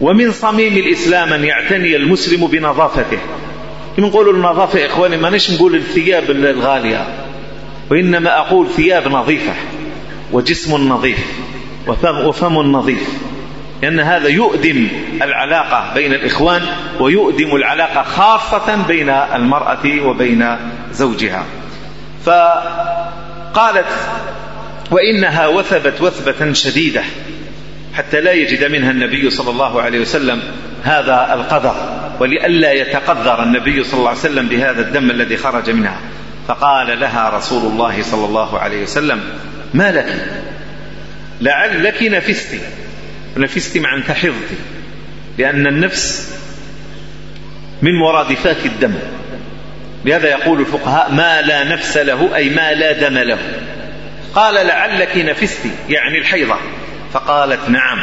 ومن صميم الإسلام أن يعتني المسلم بنظافته. نقول النظافة يا إخواني ما نش نقول الثياب الغالية وإنما أقول ثياب نظيفة وجسم نظيف وفم نظيف لأن هذا يؤدم العلاقة بين الإخوان ويؤدم العلاقة خاصة بين المرأة وبين زوجها. فقالت وإنها وثبت وثبة شديدة حتى لا يجد منها النبي صلى الله عليه وسلم هذا القدر. ولئلا يتقذر النبي صلى الله عليه وسلم بهذا الدم الذي خرج منها. فقال لها رسول الله صلى الله عليه وسلم ما لك؟ لعلك نفستي نفستي معنى حفظتي لأن النفس من مرادفات الدم. لهذا يقول الفقهاء ما لا نفس له أي ما لا دم له. قال لعلك نفستي يعني الحيضة. فقالت نعم.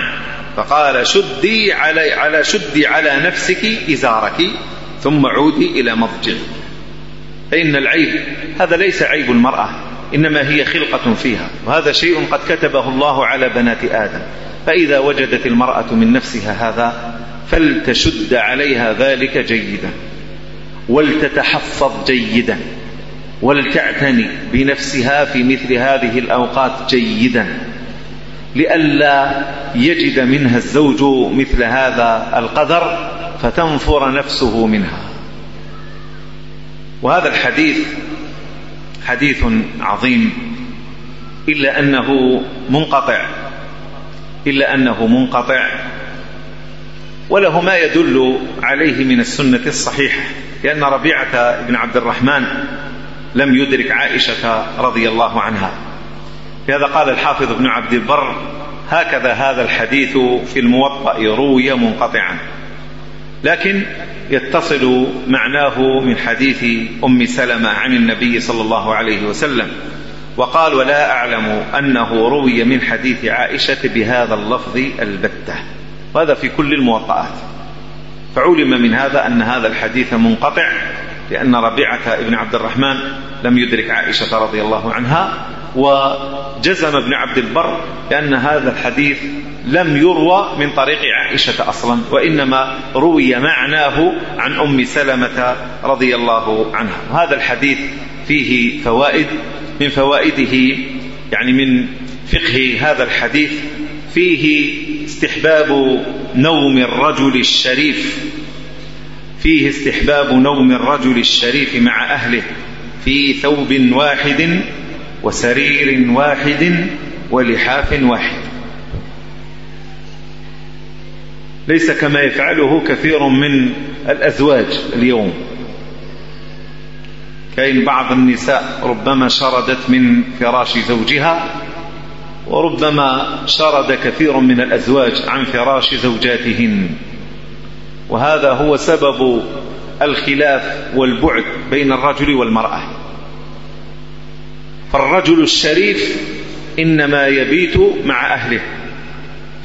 فقال شدي على على شدي على نفسك إزارك ثم عودي إلى مضجعك. فإن العيب هذا ليس عيب المرأة إنما هي خلقة فيها وهذا شيء قد كتبه الله على بنات آدم. فإذا وجدت المرأة من نفسها هذا فلتشد عليها ذلك جيدا ولتتحفظ جيدا ولتعتني بنفسها في مثل هذه الأوقات جيدا. لئلا يجد منها الزوج مثل هذا القدر فتنفر نفسه منها. وهذا الحديث حديث عظيم. إلا أنه منقطع. إلا أنه منقطع. وله ما يدل عليه من السنة الصحيحة. لأن ربيعة بن عبد الرحمن لم يدرك عائشة رضي الله عنها. لهذا قال الحافظ ابن عبد البر هكذا هذا الحديث في الموطأ روي منقطعا. لكن يتصل معناه من حديث أم سلمة عن النبي صلى الله عليه وسلم وقال ولا أعلم أنه روي من حديث عائشة بهذا اللفظ البتة. وهذا في كل الموطئات فعلم من هذا أن هذا الحديث منقطع لأن ربيعة ابن عبد الرحمن لم يدرك عائشة رضي الله عنها وجزم ابن عبد البر لأن هذا الحديث لم يروى من طريق عائشة أصلا وإنما روي معناه عن أم سلمة رضي الله عنها. هذا الحديث فيه فوائد من فوائده يعني من فقه هذا الحديث فيه استحباب نوم الرجل الشريف. فيه استحباب نوم الرجل الشريف مع أهله في ثوب واحد وسرير واحد ولحاف واحد. ليس كما يفعله كثير من الأزواج اليوم. كاين بعض النساء ربما شردت من فراش زوجها وربما شرد كثير من الأزواج عن فراش زوجاتهن. وهذا هو سبب الخلاف والبعد بين الرجل والمرأة. فالرجل الشريف إنما يبيت مع أهله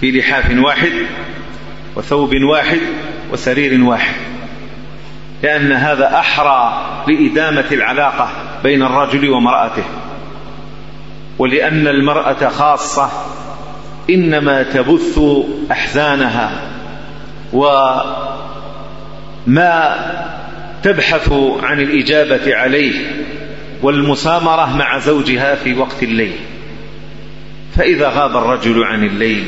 في لحاف واحد وثوب واحد وسرير واحد لأن هذا أحرى لإدامة العلاقة بين الرجل ومرأته ولأن المرأة خاصة إنما تبث أحزانها وتبث ما تبحث عن الإجابة عليه والمسامرة مع زوجها في وقت الليل. فإذا غاب الرجل عن الليل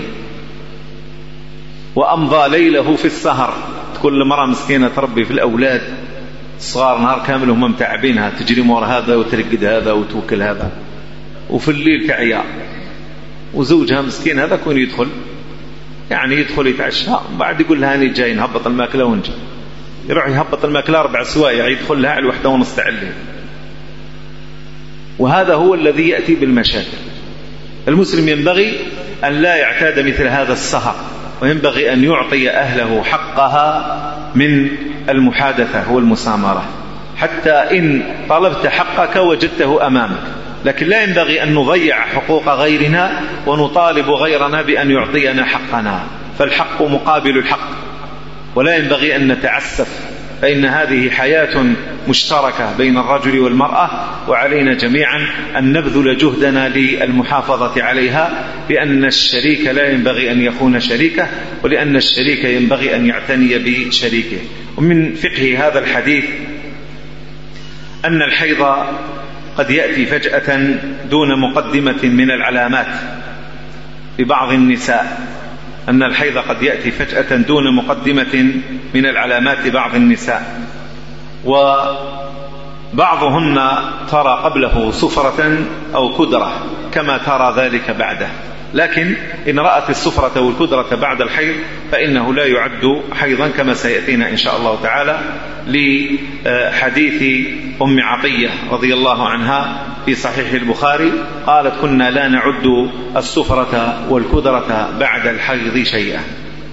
وأمضى ليله في السهر تكون المرأة مسكينة تربي في الأولاد صغار نهار كامل هم متعبينها تجري مور هذا وترقد هذا وتوكل هذا وفي الليل تعيا وزوجها مسكين هذا كون يدخل يعني يدخل يتعشى بعد يقول لها أنا جاي نهبط الماكلة ونجي. يروح يهبط الماكله أربع سوايع يعني يدخل لها على الوحدة ونص وهذا هو الذي يأتي بالمشاكل. المسلم ينبغي أن لا يعتاد مثل هذا السهر وينبغي أن يعطي أهله حقها من المحادثة والمسامرة. حتى إن طلبت حقك وجدته أمامك. لكن لا ينبغي أن نضيع حقوق غيرنا ونطالب غيرنا بأن يعطينا حقنا. فالحق مقابل الحق. ولا ينبغي أن نتعسف فإن هذه حياة مشتركة بين الرجل والمرأة وعلينا جميعا أن نبذل جهدنا للمحافظة عليها لأن الشريك لا ينبغي أن يخون شريكه ولأن الشريك ينبغي أن يعتني بشريكه. ومن فقه هذا الحديث أن الحيض قد يأتي فجأة دون مقدمة من العلامات لبعض النساء. أن الحيض قد يأتي فجأة دون مقدمة من العلامات بعض النساء. و بعضهن ترى قبله صفرة أو كدرة كما ترى ذلك بعده. لكن إن رأت الصفرة والكدرة بعد الحيض فإنه لا يعد حيضا كما سيأتينا إن شاء الله تعالى لحديث أم عطية رضي الله عنها في صحيح البخاري قالت كنا لا نعد الصفرة والكدرة بعد الحيض شيئا.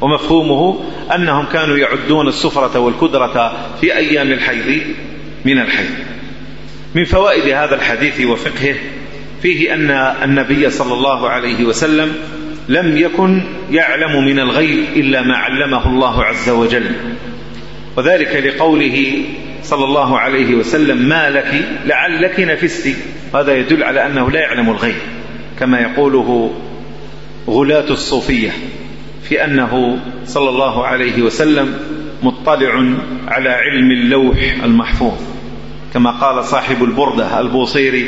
ومفهومه أنهم كانوا يعدون الصفرة والكدرة في أيام الحيض من الحي من فوائد هذا الحديث وفقهه فيه أن النبي صلى الله عليه وسلم لم يكن يعلم من الغيب إلا ما علمه الله عز وجل. وذلك لقوله صلى الله عليه وسلم ما لك لعلك نفستي هذا يدل على أنه لا يعلم الغيب. كما يقوله غلاة الصوفية في أنه صلى الله عليه وسلم مطلع على علم اللوح المحفوظ. كما قال صاحب البردة البوصيري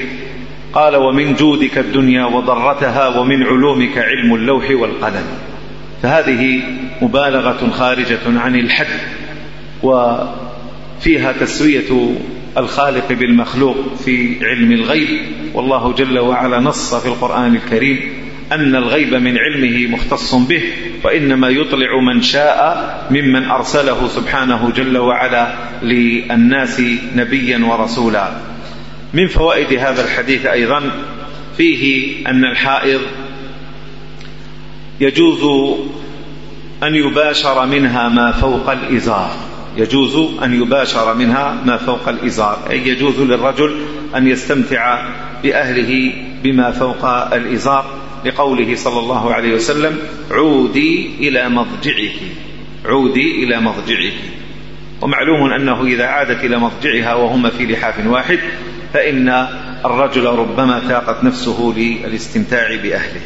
قال ومن جودك الدنيا وضرتها ومن علومك علم اللوح والقلم. فهذه مبالغة خارجة عن الحد وفيها تسوية الخالق بالمخلوق في علم الغيب والله جل وعلا نص في القرآن الكريم أن الغيب من علمه مختص به وإنما يطلع من شاء ممن أرسله سبحانه جل وعلا للناس نبيا ورسولا. من فوائد هذا الحديث أيضا فيه أن الحائض يجوز أن يباشر منها ما فوق الإزار. يجوز أن يباشر منها ما فوق الإزار. أي يجوز للرجل أن يستمتع بأهله بما فوق الإزار. لقوله صلى الله عليه وسلم عودي إلى مضجعك. عودي إلى مضجعك. ومعلوم أنه إذا عادت إلى مضجعها وهم في لحاف واحد فإن الرجل ربما تاقت نفسه للاستمتاع بأهله.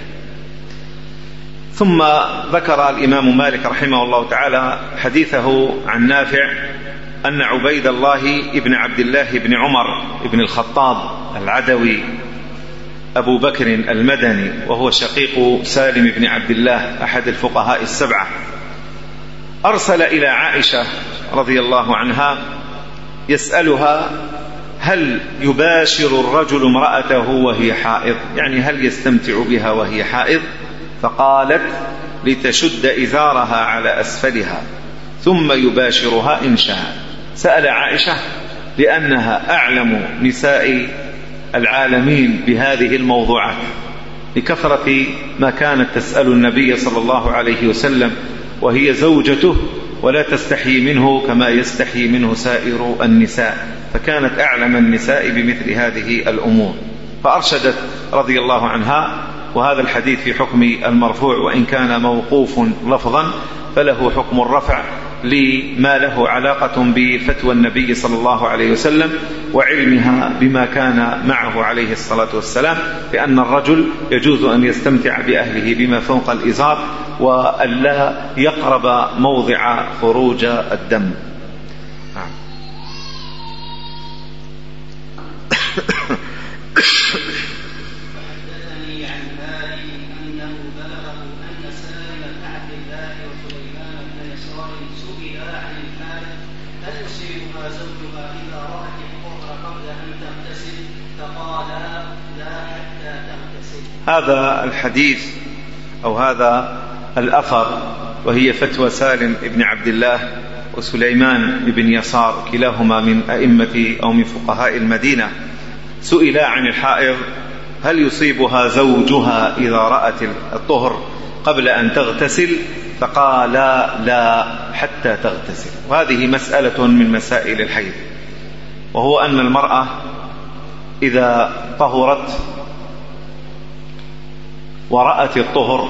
ثم ذكر الإمام مالك رحمه الله تعالى حديثه عن نافع أن عبيد الله ابن عبد الله بن عمر ابن الخطاب العدوي أبو بكر المدني وهو شقيق سالم بن عبد الله أحد الفقهاء السبعة. أرسل إلى عائشة رضي الله عنها يسألها هل يباشر الرجل امرأته وهي حائض؟ يعني هل يستمتع بها وهي حائض؟ فقالت لتشد إزارها على أسفلها ثم يباشرها إن شاء. سأل عائشة لأنها أعلم نساء العالمين بهذه الموضوعات لكثرة ما كانت تسأل النبي صلى الله عليه وسلم وهي زوجته ولا تستحي منه كما يستحي منه سائر النساء فكانت أعلم النساء بمثل هذه الأمور. فأرشدت رضي الله عنها وهذا الحديث في حكم المرفوع وإن كان موقوف لفظا فله حكم الرفع لما له علاقة بفتوى النبي صلى الله عليه وسلم وعلمها بما كان معه عليه الصلاة والسلام لأن الرجل يجوز أن يستمتع بأهله بما فوق الإزار وألا يقرب موضع خروج الدم هذا الحديث أو هذا الأثر وهي فتوى سالم ابن عبد الله وسليمان بن يسار كلاهما من أئمة أو من فقهاء المدينة. سئلا عن الحائض هل يصيبها زوجها إذا رأت الطهر قبل أن تغتسل؟ فقال لا حتى تغتسل. وهذه مسألة من مسائل الحيض. وهو أن المرأة إذا طهرت ورأت الطهر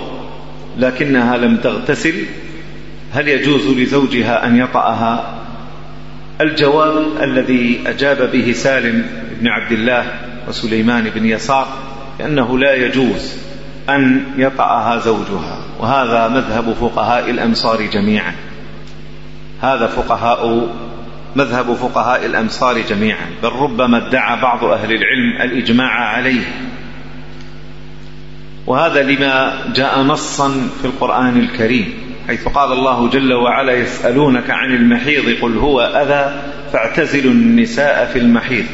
لكنها لم تغتسل هل يجوز لزوجها أن يطأها؟ الجواب الذي أجاب به سالم بن عبد الله وسليمان بن يسار لأنه لا يجوز. أن يطأها زوجها وهذا مذهب فقهاء الأمصار جميعا. هذا فقهاء مذهب فقهاء الأمصار جميعا. بل ربما ادعى بعض أهل العلم الإجماع عليه. وهذا لما جاء نصا في القرآن الكريم حيث قال الله جل وعلا يسألونك عن المحيض قل هو أذى فاعتزلوا النساء في المحيض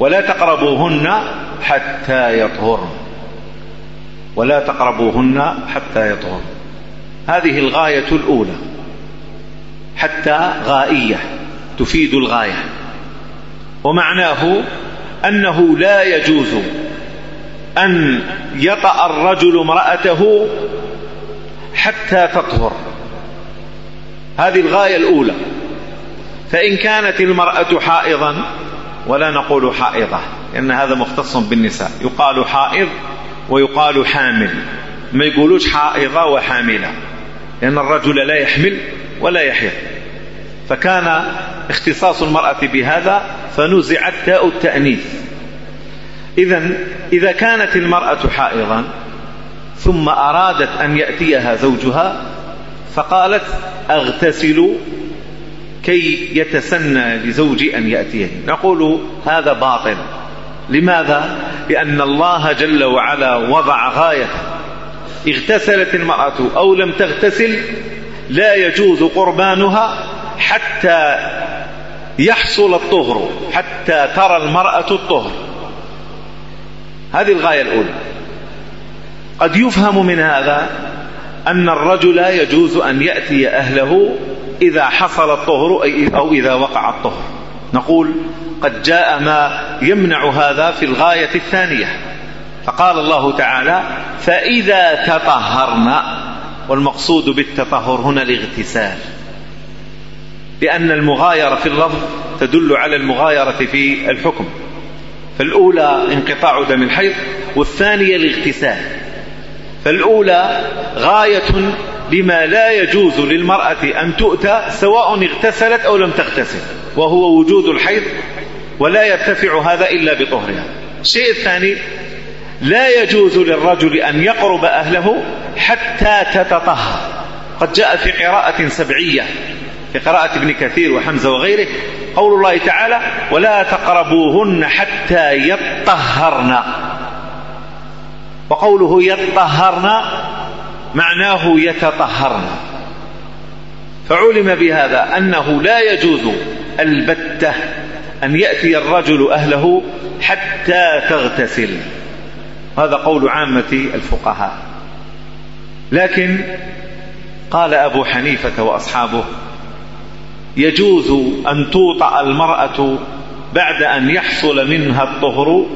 ولا تقربوهن حتى يطهرن. ولا تقربوهن حتى يطهر هذه الغاية الأولى. حتى غائية تفيد الغاية. ومعناه أنه لا يجوز أن يطأ الرجل امرأته حتى تطهر. هذه الغاية الأولى. فإن كانت المرأة حائضا ولا نقول حائضة لأن هذا مختص بالنساء. يقال حائض ويقال حامل. ما يقولوش حائضة وحاملة. لأن الرجل لا يحمل ولا يحيض. فكان اختصاص المرأة بهذا فنزعت تاء التأنيث. إذا إذا كانت المرأة حائضا ثم أرادت أن يأتيها زوجها فقالت أغتسل كي يتسنى لزوجي أن يأتيه نقول هذا باطل. لماذا؟ لأن الله جل وعلا وضع غاية. اغتسلت المرأة أو لم تغتسل لا يجوز قربانها حتى يحصل الطهر حتى ترى المرأة الطهر. هذه الغاية الأولى. قد يفهم من هذا أن الرجل يجوز أن يأتي أهله إذا حصل الطهر أو إذا وقع الطهر. نقول قد جاء ما يمنع هذا في الغاية الثانية. فقال الله تعالى فإذا تطهرنا والمقصود بالتطهر هنا الاغتسال. لأن المغايرة في اللفظ تدل على المغايرة في الحكم. فالأولى انقطاع دم الحيض والثانية الاغتسال. فالأولى غاية بما لا يجوز للمرأة أن تؤتى سواء اغتسلت أو لم تغتسل وهو وجود الحيض ولا يرتفع هذا إلا بطهرها. الشيء الثاني لا يجوز للرجل أن يقرب أهله حتى تتطهر. قد جاء في قراءة سبعية في قراءة ابن كثير وحمزة وغيره قول الله تعالى ولا تقربوهن حتى يطهرن وقوله يطهرن معناه يتطهرن. فعلم بهذا أنه لا يجوز البتة أن يأتي الرجل أهله حتى تغتسل. هذا قول عامة الفقهاء. لكن قال أبو حنيفة وأصحابه يجوز أن توطأ المرأة بعد أن يحصل منها الطهر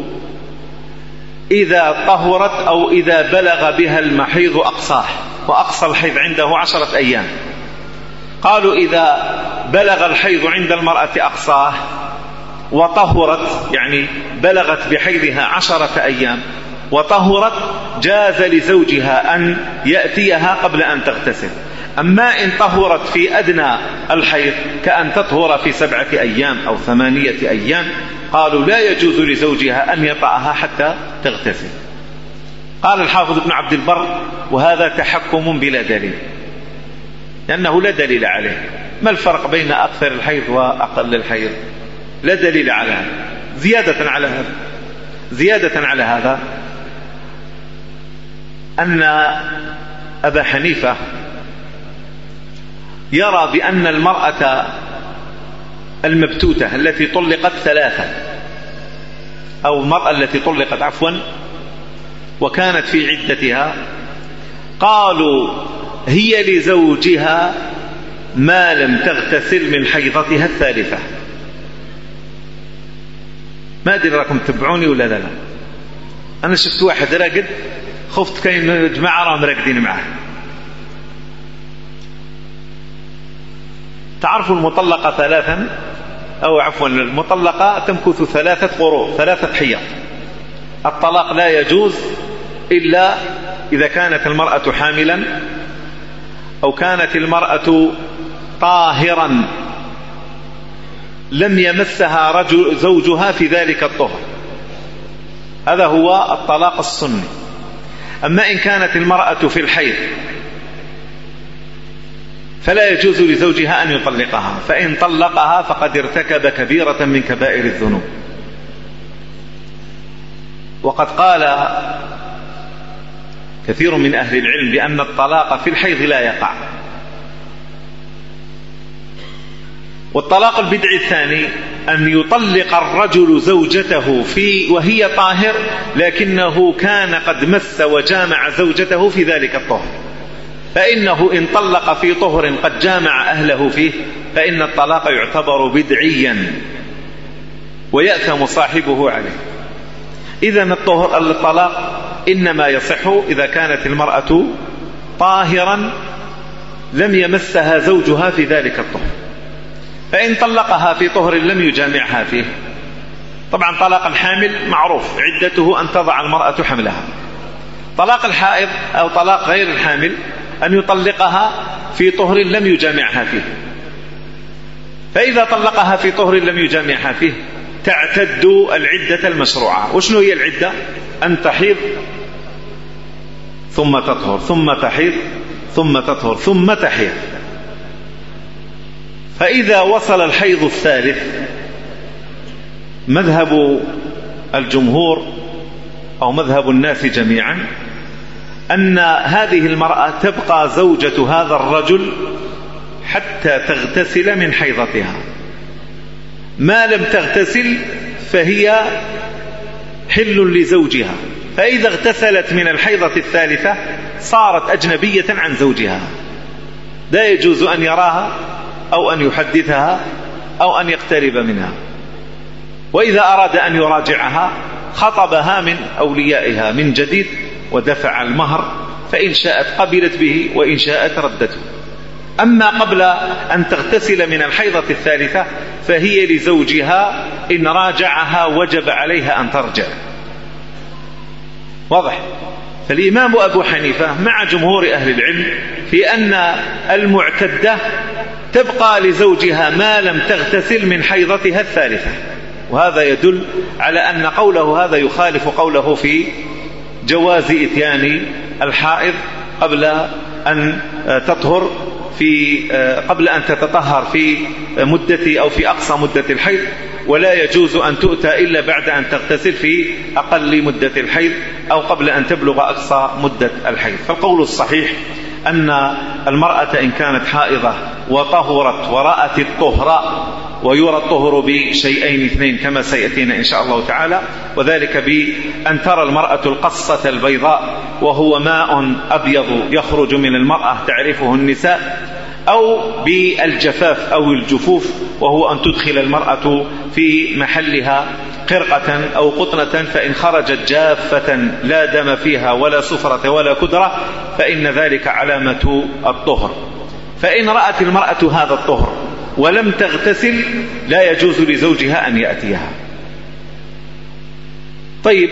إذا طهرت أو إذا بلغ بها المحيض أقصاه. وأقصى الحيض عنده عشرة أيام. قالوا إذا بلغ الحيض عند المرأة أقصاه وطهرت يعني بلغت بحيضها عشرة أيام وطهرت جاز لزوجها أن يأتيها قبل أن تغتسل. أما إن طهرت في أدنى الحيض كأن تطهر في سبعة أيام أو ثمانية أيام؟ قالوا لا يجوز لزوجها أن يطأها حتى تغتسل. قال الحافظ ابن عبد البر وهذا تحكم بلا دليل لأنه لا دليل عليه. ما الفرق بين أكثر الحيض وأقل الحيض؟ لا دليل على هذا. زيادة على هذا زيادة على هذا أن أبا حنيفة يرى بأن المرأة المبتوتة التي طلقت ثلاثا أو المرأة التي طلقت عفوا وكانت في عدتها قالوا هي لزوجها ما لم تغتسل من حيضتها الثالثة ما أدري راكم تبعوني ولا لا, لا. أنا شفت واحد راقد خفت كاين جماعة راهم راقدين معه تعرف المطلقة ثلاثا أو عفوا المطلقة تمكث ثلاثة قروء ثلاثة حيض. الطلاق لا يجوز إلا إذا كانت المرأة حاملا أو كانت المرأة طاهرا. لم يمسها رجل زوجها في ذلك الطهر. هذا هو الطلاق السني. أما إن كانت المرأة في الحيض فلا يجوز لزوجها أن يطلقها فإن طلقها فقد ارتكب كبيرة من كبائر الذنوب. وقد قال كثير من أهل العلم بأن الطلاق في الحيض لا يقع. والطلاق البدعي الثاني أن يطلق الرجل زوجته في وهي طاهر لكنه كان قد مس وجامع زوجته في ذلك الطهر. فإنه إن طلق في طهر قد جامع أهله فيه فإن الطلاق يعتبر بدعيا ويأثم صاحبه عليه. إذا الطهر الطلاق إنما يصح إذا كانت المرأة طاهرا لم يمسها زوجها في ذلك الطهر. فإن طلقها في طهر لم يجامعها فيه. طبعا طلاق الحامل معروف عدته أن تضع المرأة حملها. طلاق الحائض أو طلاق غير الحامل أن يطلقها في طهر لم يجامعها فيه. فإذا طلقها في طهر لم يجامعها فيه تعتد العدة المشروعة. وشنو هي العدة؟ أن تحيض ثم تطهر ثم تحيض ثم تطهر ثم تحيض. فإذا وصل الحيض الثالث مذهب الجمهور أو مذهب الناس جميعا أن هذه المرأة تبقى زوجة هذا الرجل حتى تغتسل من حيضتها. ما لم تغتسل فهي حل لزوجها. فإذا اغتسلت من الحيضة الثالثة صارت أجنبية عن زوجها. لا يجوز أن يراها أو أن يحدثها أو أن يقترب منها. وإذا أراد أن يراجعها خطبها من أوليائها من جديد ودفع المهر فإن شاءت قبلت به وإن شاءت ردته. أما قبل أن تغتسل من الحيضة الثالثة فهي لزوجها إن راجعها وجب عليها أن ترجع. واضح؟ فالإمام أبو حنيفة مع جمهور أهل العلم في أن المعتدة تبقى لزوجها ما لم تغتسل من حيضتها الثالثة. وهذا يدل على أن قوله هذا يخالف قوله في جواز إتيان الحائض قبل أن تطهر في قبل أن تتطهر في مدة أو في أقصى مدة الحيض ولا يجوز أن تؤتى إلا بعد أن تغتسل في أقل مدة الحيض أو قبل أن تبلغ أقصى مدة الحيض. فالقول الصحيح أن المرأة إن كانت حائضة وطهرت ورأت الطهر ويرى الطهر بشيئين اثنين كما سيأتينا إن شاء الله تعالى وذلك بأن ترى المرأة القصة البيضاء وهو ماء أبيض يخرج من المرأة تعرفه النساء أو بالجفاف أو الجفوف وهو أن تدخل المرأة في محلها قرقة أو قطنة فإن خرجت جافة لا دم فيها ولا سفرة ولا كدرة فإن ذلك علامة الطهر. فإن رأت المرأة هذا الطهر ولم تغتسل لا يجوز لزوجها أن يأتيها. طيب.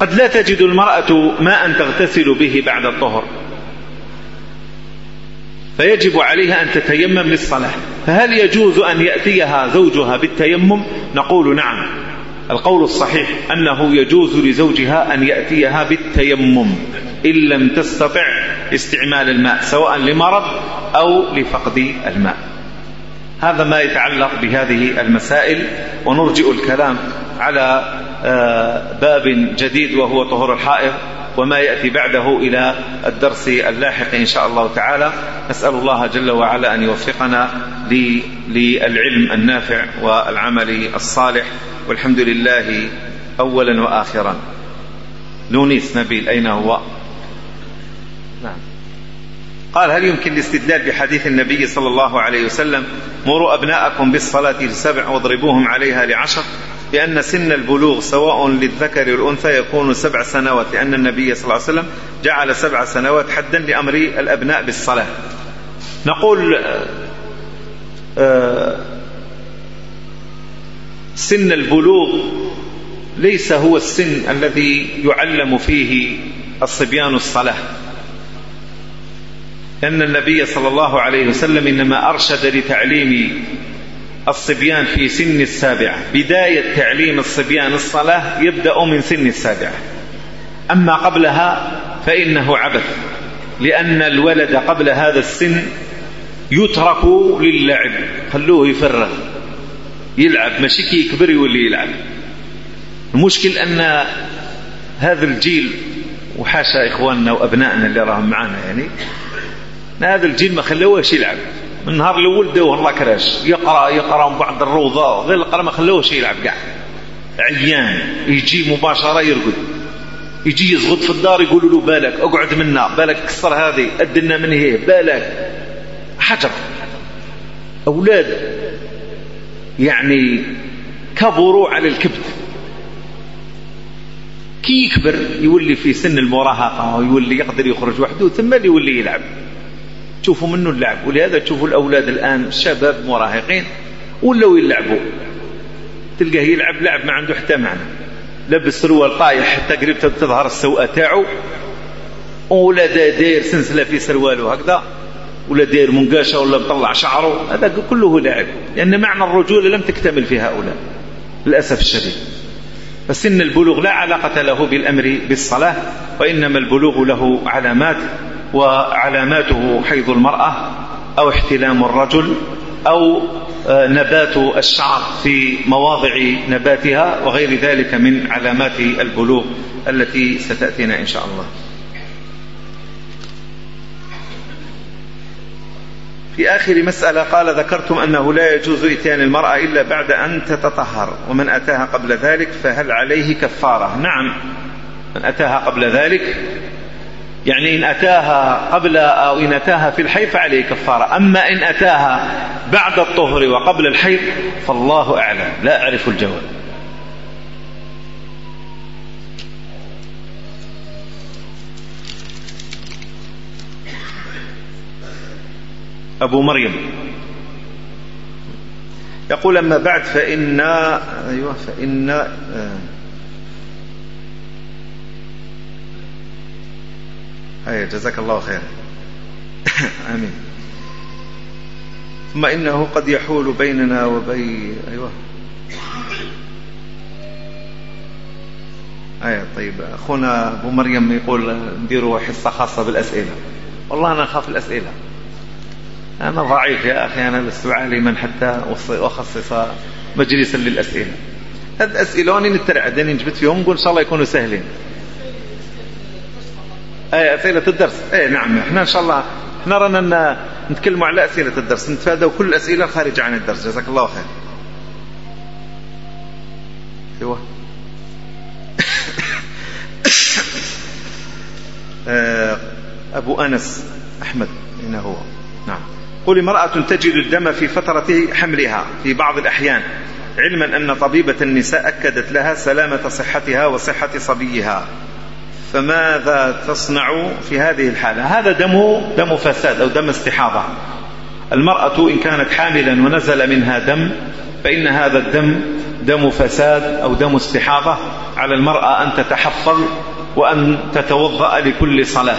قد لا تجد المرأة ماء تغتسل به بعد الطهر. فيجب عليها أن تتيمم للصلاة. فهل يجوز أن يأتيها زوجها بالتيمم؟ نقول نعم. القول الصحيح أنه يجوز لزوجها أن يأتيها بالتيمم. إن لم تستطع استعمال الماء سواء لمرض أو لفقد الماء. هذا ما يتعلق بهذه المسائل ونرجئ الكلام على آه، باب جديد وهو طهور الحائض وما يأتي بعده إلى الدرس اللاحق إن شاء الله تعالى. نسأل الله جل وعلا أن يوفقنا للعلم النافع والعمل الصالح. والحمد لله أولا وآخرا. نونيس نبيل أين هو؟ قال هل يمكن الاستدلال بحديث النبي صلى الله عليه وسلم مروا أبناءكم بالصلاة لسبع واضربوهم عليها لعشر بأن سن البلوغ سواء للذكر والأنثى يكون سبع سنوات لأن النبي صلى الله عليه وسلم جعل سبع سنوات حدا لأمر الأبناء بالصلاة. نقول آه، آه، سن البلوغ ليس هو السن الذي يعلم فيه الصبيان الصلاة. أن النبي صلى الله عليه وسلم إنما أرشد لتعليم الصبيان في سن السابعة. بداية تعليم الصبيان الصلاة يبدأ من سن السابعة. أما قبلها فإنه عبث لأن الولد قبل هذا السن يترك للعب. خلوه يفرغ يلعب. ماشي كي يكبر يولي يلعب. المشكل أن هذا الجيل وحاشا إخواننا وأبنائنا اللي راهم معنا يعني هذا الجن ما خلوهش يلعب. من النهار الأول داوه الله كراش. يقرا يقرأ من بعد الروضة. غير القرا ما خلوهش يلعب كاع عيان. يجي مباشرة يرقد. يجي يزغط في الدار يقولوا له بالك اقعد منا. بالك كسر هذه ادنا من هي. بالك. حجر. أولاد. يعني كبروا على الكبت. كي يكبر يولي في سن المراهقة ويولي يقدر يخرج وحده ثم يولي يلعب. تشوفوا منه اللعب ولهذا تشوفوا الأولاد الآن شباب مراهقين ولاو يلعبوا. تلقاه يلعب لعب ما عنده حتى معنى. لبس سروال طايح حتى قريب تظهر السوءة تاعه ولا داير سنسلة في سرواله هكذا ولا داير منقاشة ولا مطلع شعره. هذا كله لعب. لأن معنى الرجولة لم تكتمل في هؤلاء للأسف الشديد. فسن البلوغ لا علاقة له بالأمر بالصلاة وإنما البلوغ له علامات. وعلاماته حيض المرأة أو احتلام الرجل أو آه، نبات الشعر في مواضع نباتها وغير ذلك من علامات البلوغ التي ستأتينا إن شاء الله. في آخر مسألة قال ذكرتم أنه لا يجوز إتيان المرأة إلا بعد أن تتطهر ومن أتاها قبل ذلك فهل عليه كفارة؟ نعم من أتاها قبل ذلك يعني إن أتاها قبل أو إن أتاها في الحيض فعليه كفارة. أما إن أتاها بعد الطهر وقبل الحيض فالله أعلم. لا أعرف الجواب. أبو مريم. يقول أما بعد فإن أيوة فإن آه، أي جزاك الله خير آمين ثم إنه قد يحول بيننا وبين أيوة أي طيب أخونا أبو مريم يقول نديروا حصة خاصة بالأسئلة والله أنا أخاف الأسئلة أنا ضعيف يا أخي أنا لست عالما حتى أخصص مجلسا للأسئلة هذه أسئلة نترعد نجبت فيهم نقول ان شاء الله يكونوا سهلين أسئلة الدرس. اي نعم. إحنا إن شاء الله إحنا رانا نتكلموا على أسئلة الدرس. نتفادى كل الاسئله الخارجه عن الدرس. جزاك الله خير. أيوه. آه، أبو أنس أحمد. هنا هو. نعم. قل امرأة تجد الدم في فترة حملها في بعض الأحيان علما أن طبيبة النساء أكدت لها سلامة صحتها وصحة صبيها. فماذا تصنع في هذه الحالة؟ هذا دم دم فساد أو دم استحاضة. المرأة إن كانت حاملا ونزل منها دم فإن هذا الدم دم فساد أو دم استحاضة على المرأة أن تتحفظ وأن تتوضأ لكل صلاة.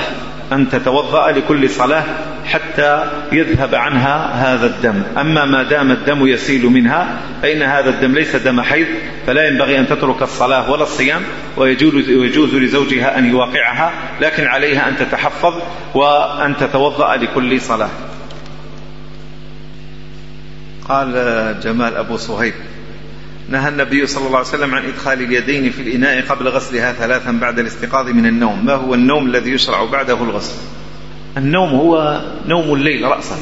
أن تتوضأ لكل صلاة حتى يذهب عنها هذا الدم. أما ما دام الدم يسيل منها فإن هذا الدم ليس دم حيض فلا ينبغي أن تترك الصلاة ولا الصيام ويجوز, ويجوز لزوجها أن يواقعها لكن عليها أن تتحفظ وأن تتوضأ لكل صلاة. قال جمال أبو صهيب. نهى النبي صلى الله عليه وسلم عن إدخال اليدين في الإناء قبل غسلها ثلاثا بعد الاستيقاظ من النوم. ما هو النوم الذي يشرع بعده الغسل؟ النوم هو نوم الليل رأسا.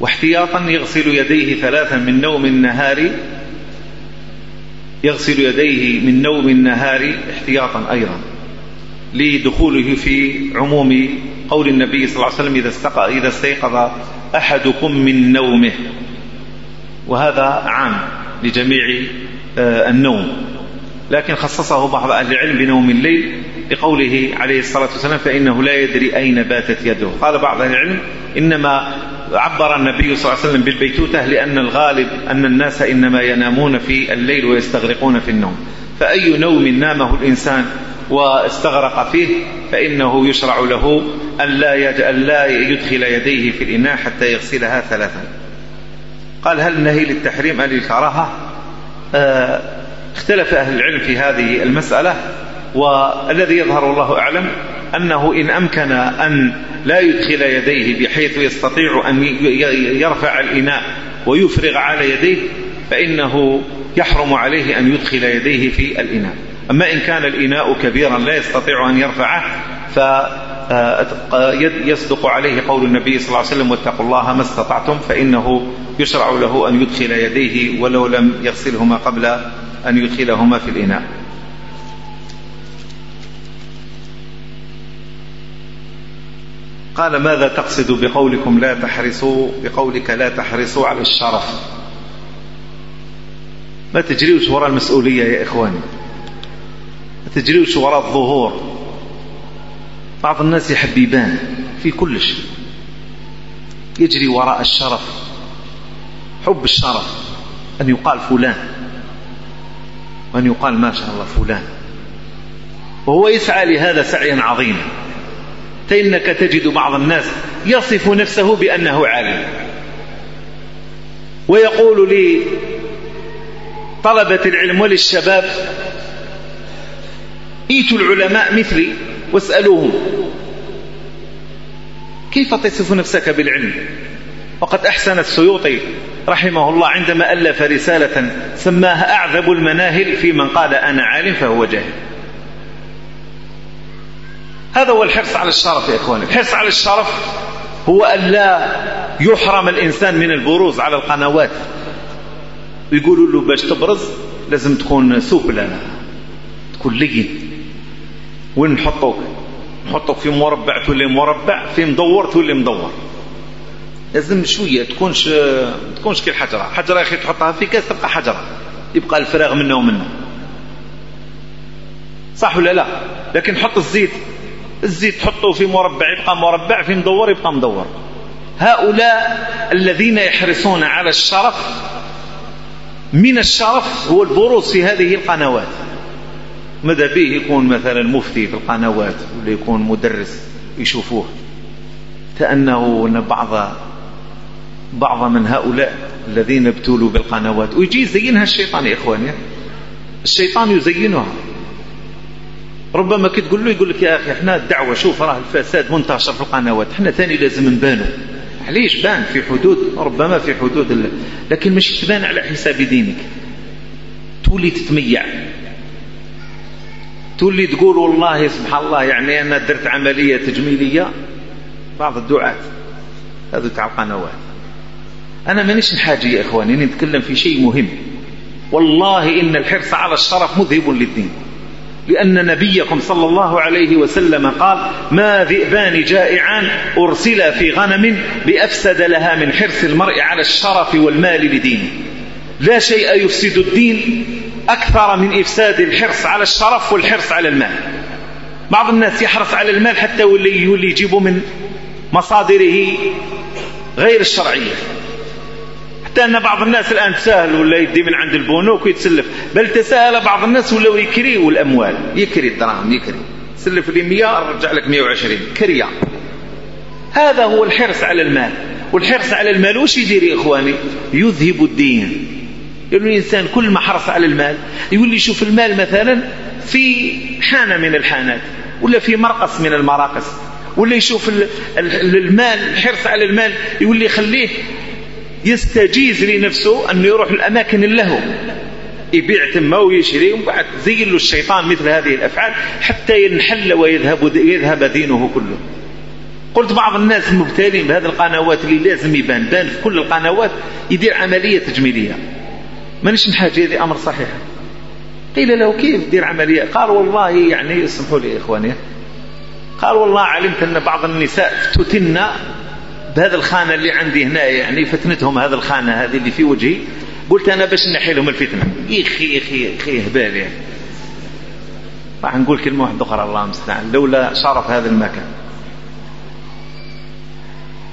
واحتياطا يغسل يديه ثلاثا من نوم النهار. يغسل يديه من نوم النهار احتياطا أيضا. لدخوله في عموم قول النبي صلى الله عليه وسلم إذا, استقى إذا استيقظ أحدكم من نومه. وهذا عام. لجميع آه، النوم. لكن خصصه بعض أهل العلم بنوم الليل لقوله عليه الصلاة والسلام فإنه لا يدري أين باتت يده. قال بعض أهل العلم إنما عبر النبي صلى الله عليه وسلم بالبيتوتة لأن الغالب أن الناس إنما ينامون في الليل ويستغرقون في النوم. فأي نوم نامه الإنسان واستغرق فيه فإنه يشرع له ألا يدخل يديه في الإناء حتى يغسلها ثلاثا. قال هل النهي للتحريم أم للكراهة اختلف أهل العلم في هذه المسألة والذي يظهر الله أعلم أنه إن أمكن أن لا يدخل يديه بحيث يستطيع أن يرفع الإناء ويفرغ على يديه فإنه يحرم عليه أن يدخل يديه في الإناء. أما إن كان الإناء كبيرا لا يستطيع أن يرفعه ف يصدق عليه قول النبي صلى الله عليه وسلم واتقوا الله ما استطعتم فإنه يشرع له أن يدخل يديه ولو لم يغسلهما قبل أن يدخلهما في الإناء. قال ماذا تقصد بقولكم لا تحرصوا؟ بقولك لا تحرصوا على الشرف. ما تجريوش وراء المسؤولية يا إخواني؟ ما تجريوش وراء الظهور؟ بعض الناس يحببان في كل شيء. يجري وراء الشرف حب الشرف أن يقال فلان وأن يقال ما شاء الله فلان. وهو يسعى لهذا سعيا عظيما. فإنك تجد بعض الناس يصف نفسه بأنه عالم. ويقول لطلبة العلم وللشباب إيتوا العلماء مثلي. واسألوهم كيف تصف نفسك بالعلم؟ وقد أحسن السيوطي رحمه الله عندما ألف رسالة سماها أعذب المناهل في من قال أنا عالم فهو جاهل. هذا هو الحرص على الشرف يا إخواني. الحرص على الشرف هو أن لا يحرم الإنسان من البروز على القنوات. يقولوا له باش تبرز لازم تكون سوبلانة تكون لين. وين نحطوك؟ نحطوك في مربع تولي مربع في مدور تولي مدور. لازم شوية تكونش تكونش كي الحجرة. حجرة يا أخي تحطها في كاس تبقى حجرة. يبقى الفراغ منه ومنه صح ولا لا؟ لكن حط الزيت. الزيت تحطه في مربع يبقى مربع في مدور يبقى مدور. هؤلاء الذين يحرصون على الشرف من الشرف هو البروز في هذه القنوات. ماذا به يكون مثلا مفتي في القنوات ولا يكون مدرس يشوفوه؟ كأنه أن بعض بعض من هؤلاء الذين ابتلوا بالقنوات. ويجي يزينها الشيطان يا إخواني. الشيطان يزينها. ربما كي تقول له يقول لك يا أخي إحنا الدعوة شوف راه الفساد منتشر في القنوات. إحنا ثاني لازم نبانو. علاش؟ بان في حدود ربما في حدود الله لكن مش تبان على حساب دينك. تولي تتميع. تولي تقول والله سبحان الله يعني أنا درت عملية تجميلية؟ بعض الدعاة. هذا تاع القنوات أنا مانيش نحاجي يا إخواني نتكلم في شيء مهم. والله إن الحرص على الشرف مذهب للدين. لأن نبيكم صلى الله عليه وسلم قال ما ذئبان جائعان أرسلا في غنم بأفسد لها من حرص المرء على الشرف والمال لدينه. لا شيء يفسد الدين أكثر من إفساد الحرص على الشرف والحرص على المال. بعض الناس يحرص على المال حتى واللي يولي يجيبه من مصادره غير الشرعية. حتى أن بعض الناس الآن تساهل ولا يدي من عند البنوك ويتسلف. بل تساهل بعض الناس ولا يكري الأموال يكري الدراهم يكري. سلف لي 100 رجع لك 120 كريا. هذا هو الحرص على المال. والحرص على المال وش يدير يا إخواني؟ يذهب الدين. يقول الإنسان كل ما حرص على المال يقول لي شوف المال مثلا في حانة من الحانات ولا في مرقص من المراقص ولا يشوف المال الحرص على المال يقول لي خليه يستجيز لنفسه أنه يروح الأماكن اللهو يبيع تما ويشري ومن زين له الشيطان مثل هذه الأفعال حتى ينحل ويذهب يذهب دينه كله. قلت بعض الناس المبتلين بهذه القنوات اللي لازم يبان بان في كل القنوات يدير عملية تجميلية. مانيش نحاجي هذه أمر صحيح. قيل له كيف دير عملية؟ قال والله يعني اسمحوا لي إخواني. قال والله علمت أن بعض النساء فتتنا بهذا الخانة اللي عندي هنا يعني فتنتهم هذا الخانة هذه اللي في وجهي. قلت أنا باش نحي لهم الفتنة. إخي إخي إخي هبالي. راح نقول كلمة واحدة أخرى الله المستعان. لولا شرف هذا المكان.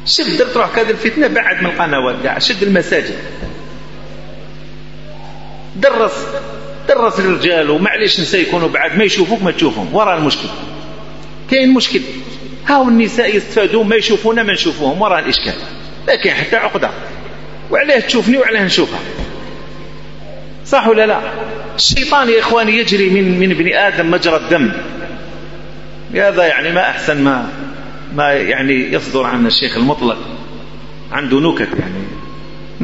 شد درت روحك هذه الفتنة بعد من القنوات كاع شد المساجد. درس درس الرجال. ومعليش نساء يكونوا بعد. ما يشوفوك ما تشوفهم. وراء المشكل. كاين مشكل. هاو النساء يستفادون ما يشوفونا ما نشوفوهم. وراء الإشكال. لكن حتى عقدة. وعليه تشوفني وعليه نشوفها. صح ولا لا؟ الشيطان يا إخواني يجري من من ابن آدم مجرى الدم. هذا يعني ما أحسن ما ما يعني يصدر عن الشيخ المطلق. عنده نكت يعني.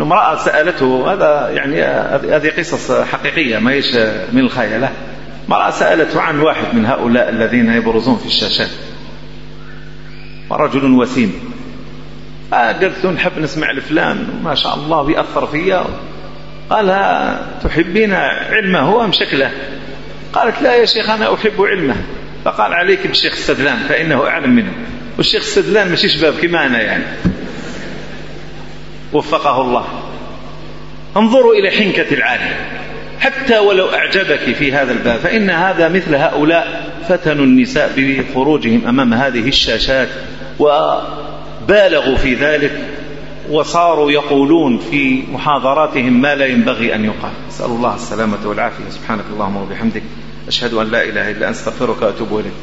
امرأة سألته هذا يعني هذه قصص حقيقية ما هيش من الخيال. امرأة سألته عن واحد من هؤلاء الذين يبرزون في الشاشات. رجل وسيم. آه، قلت له نحب نسمع لفلان ما شاء الله بيأثر فيا. قال تحبين علمه؟ أم شكله؟ قالت لا يا شيخ أنا أحب علمه. فقال عليك بالشيخ السدلان فإنه أعلم منه. والشيخ السدلان ماشي شباب كما أنا يعني. وفقه الله. انظروا إلى حنكة العالم. حتى ولو أعجبك في هذا الباب فإن هذا مثل هؤلاء فتنوا النساء بخروجهم أمام هذه الشاشات وبالغوا في ذلك وصاروا يقولون في محاضراتهم ما لا ينبغي أن يقال. أسأل الله السلامة والعافية. سبحانك اللهم وبحمدك. أشهد أن لا إله إلا أنت أستغفرك وأتوب إليك.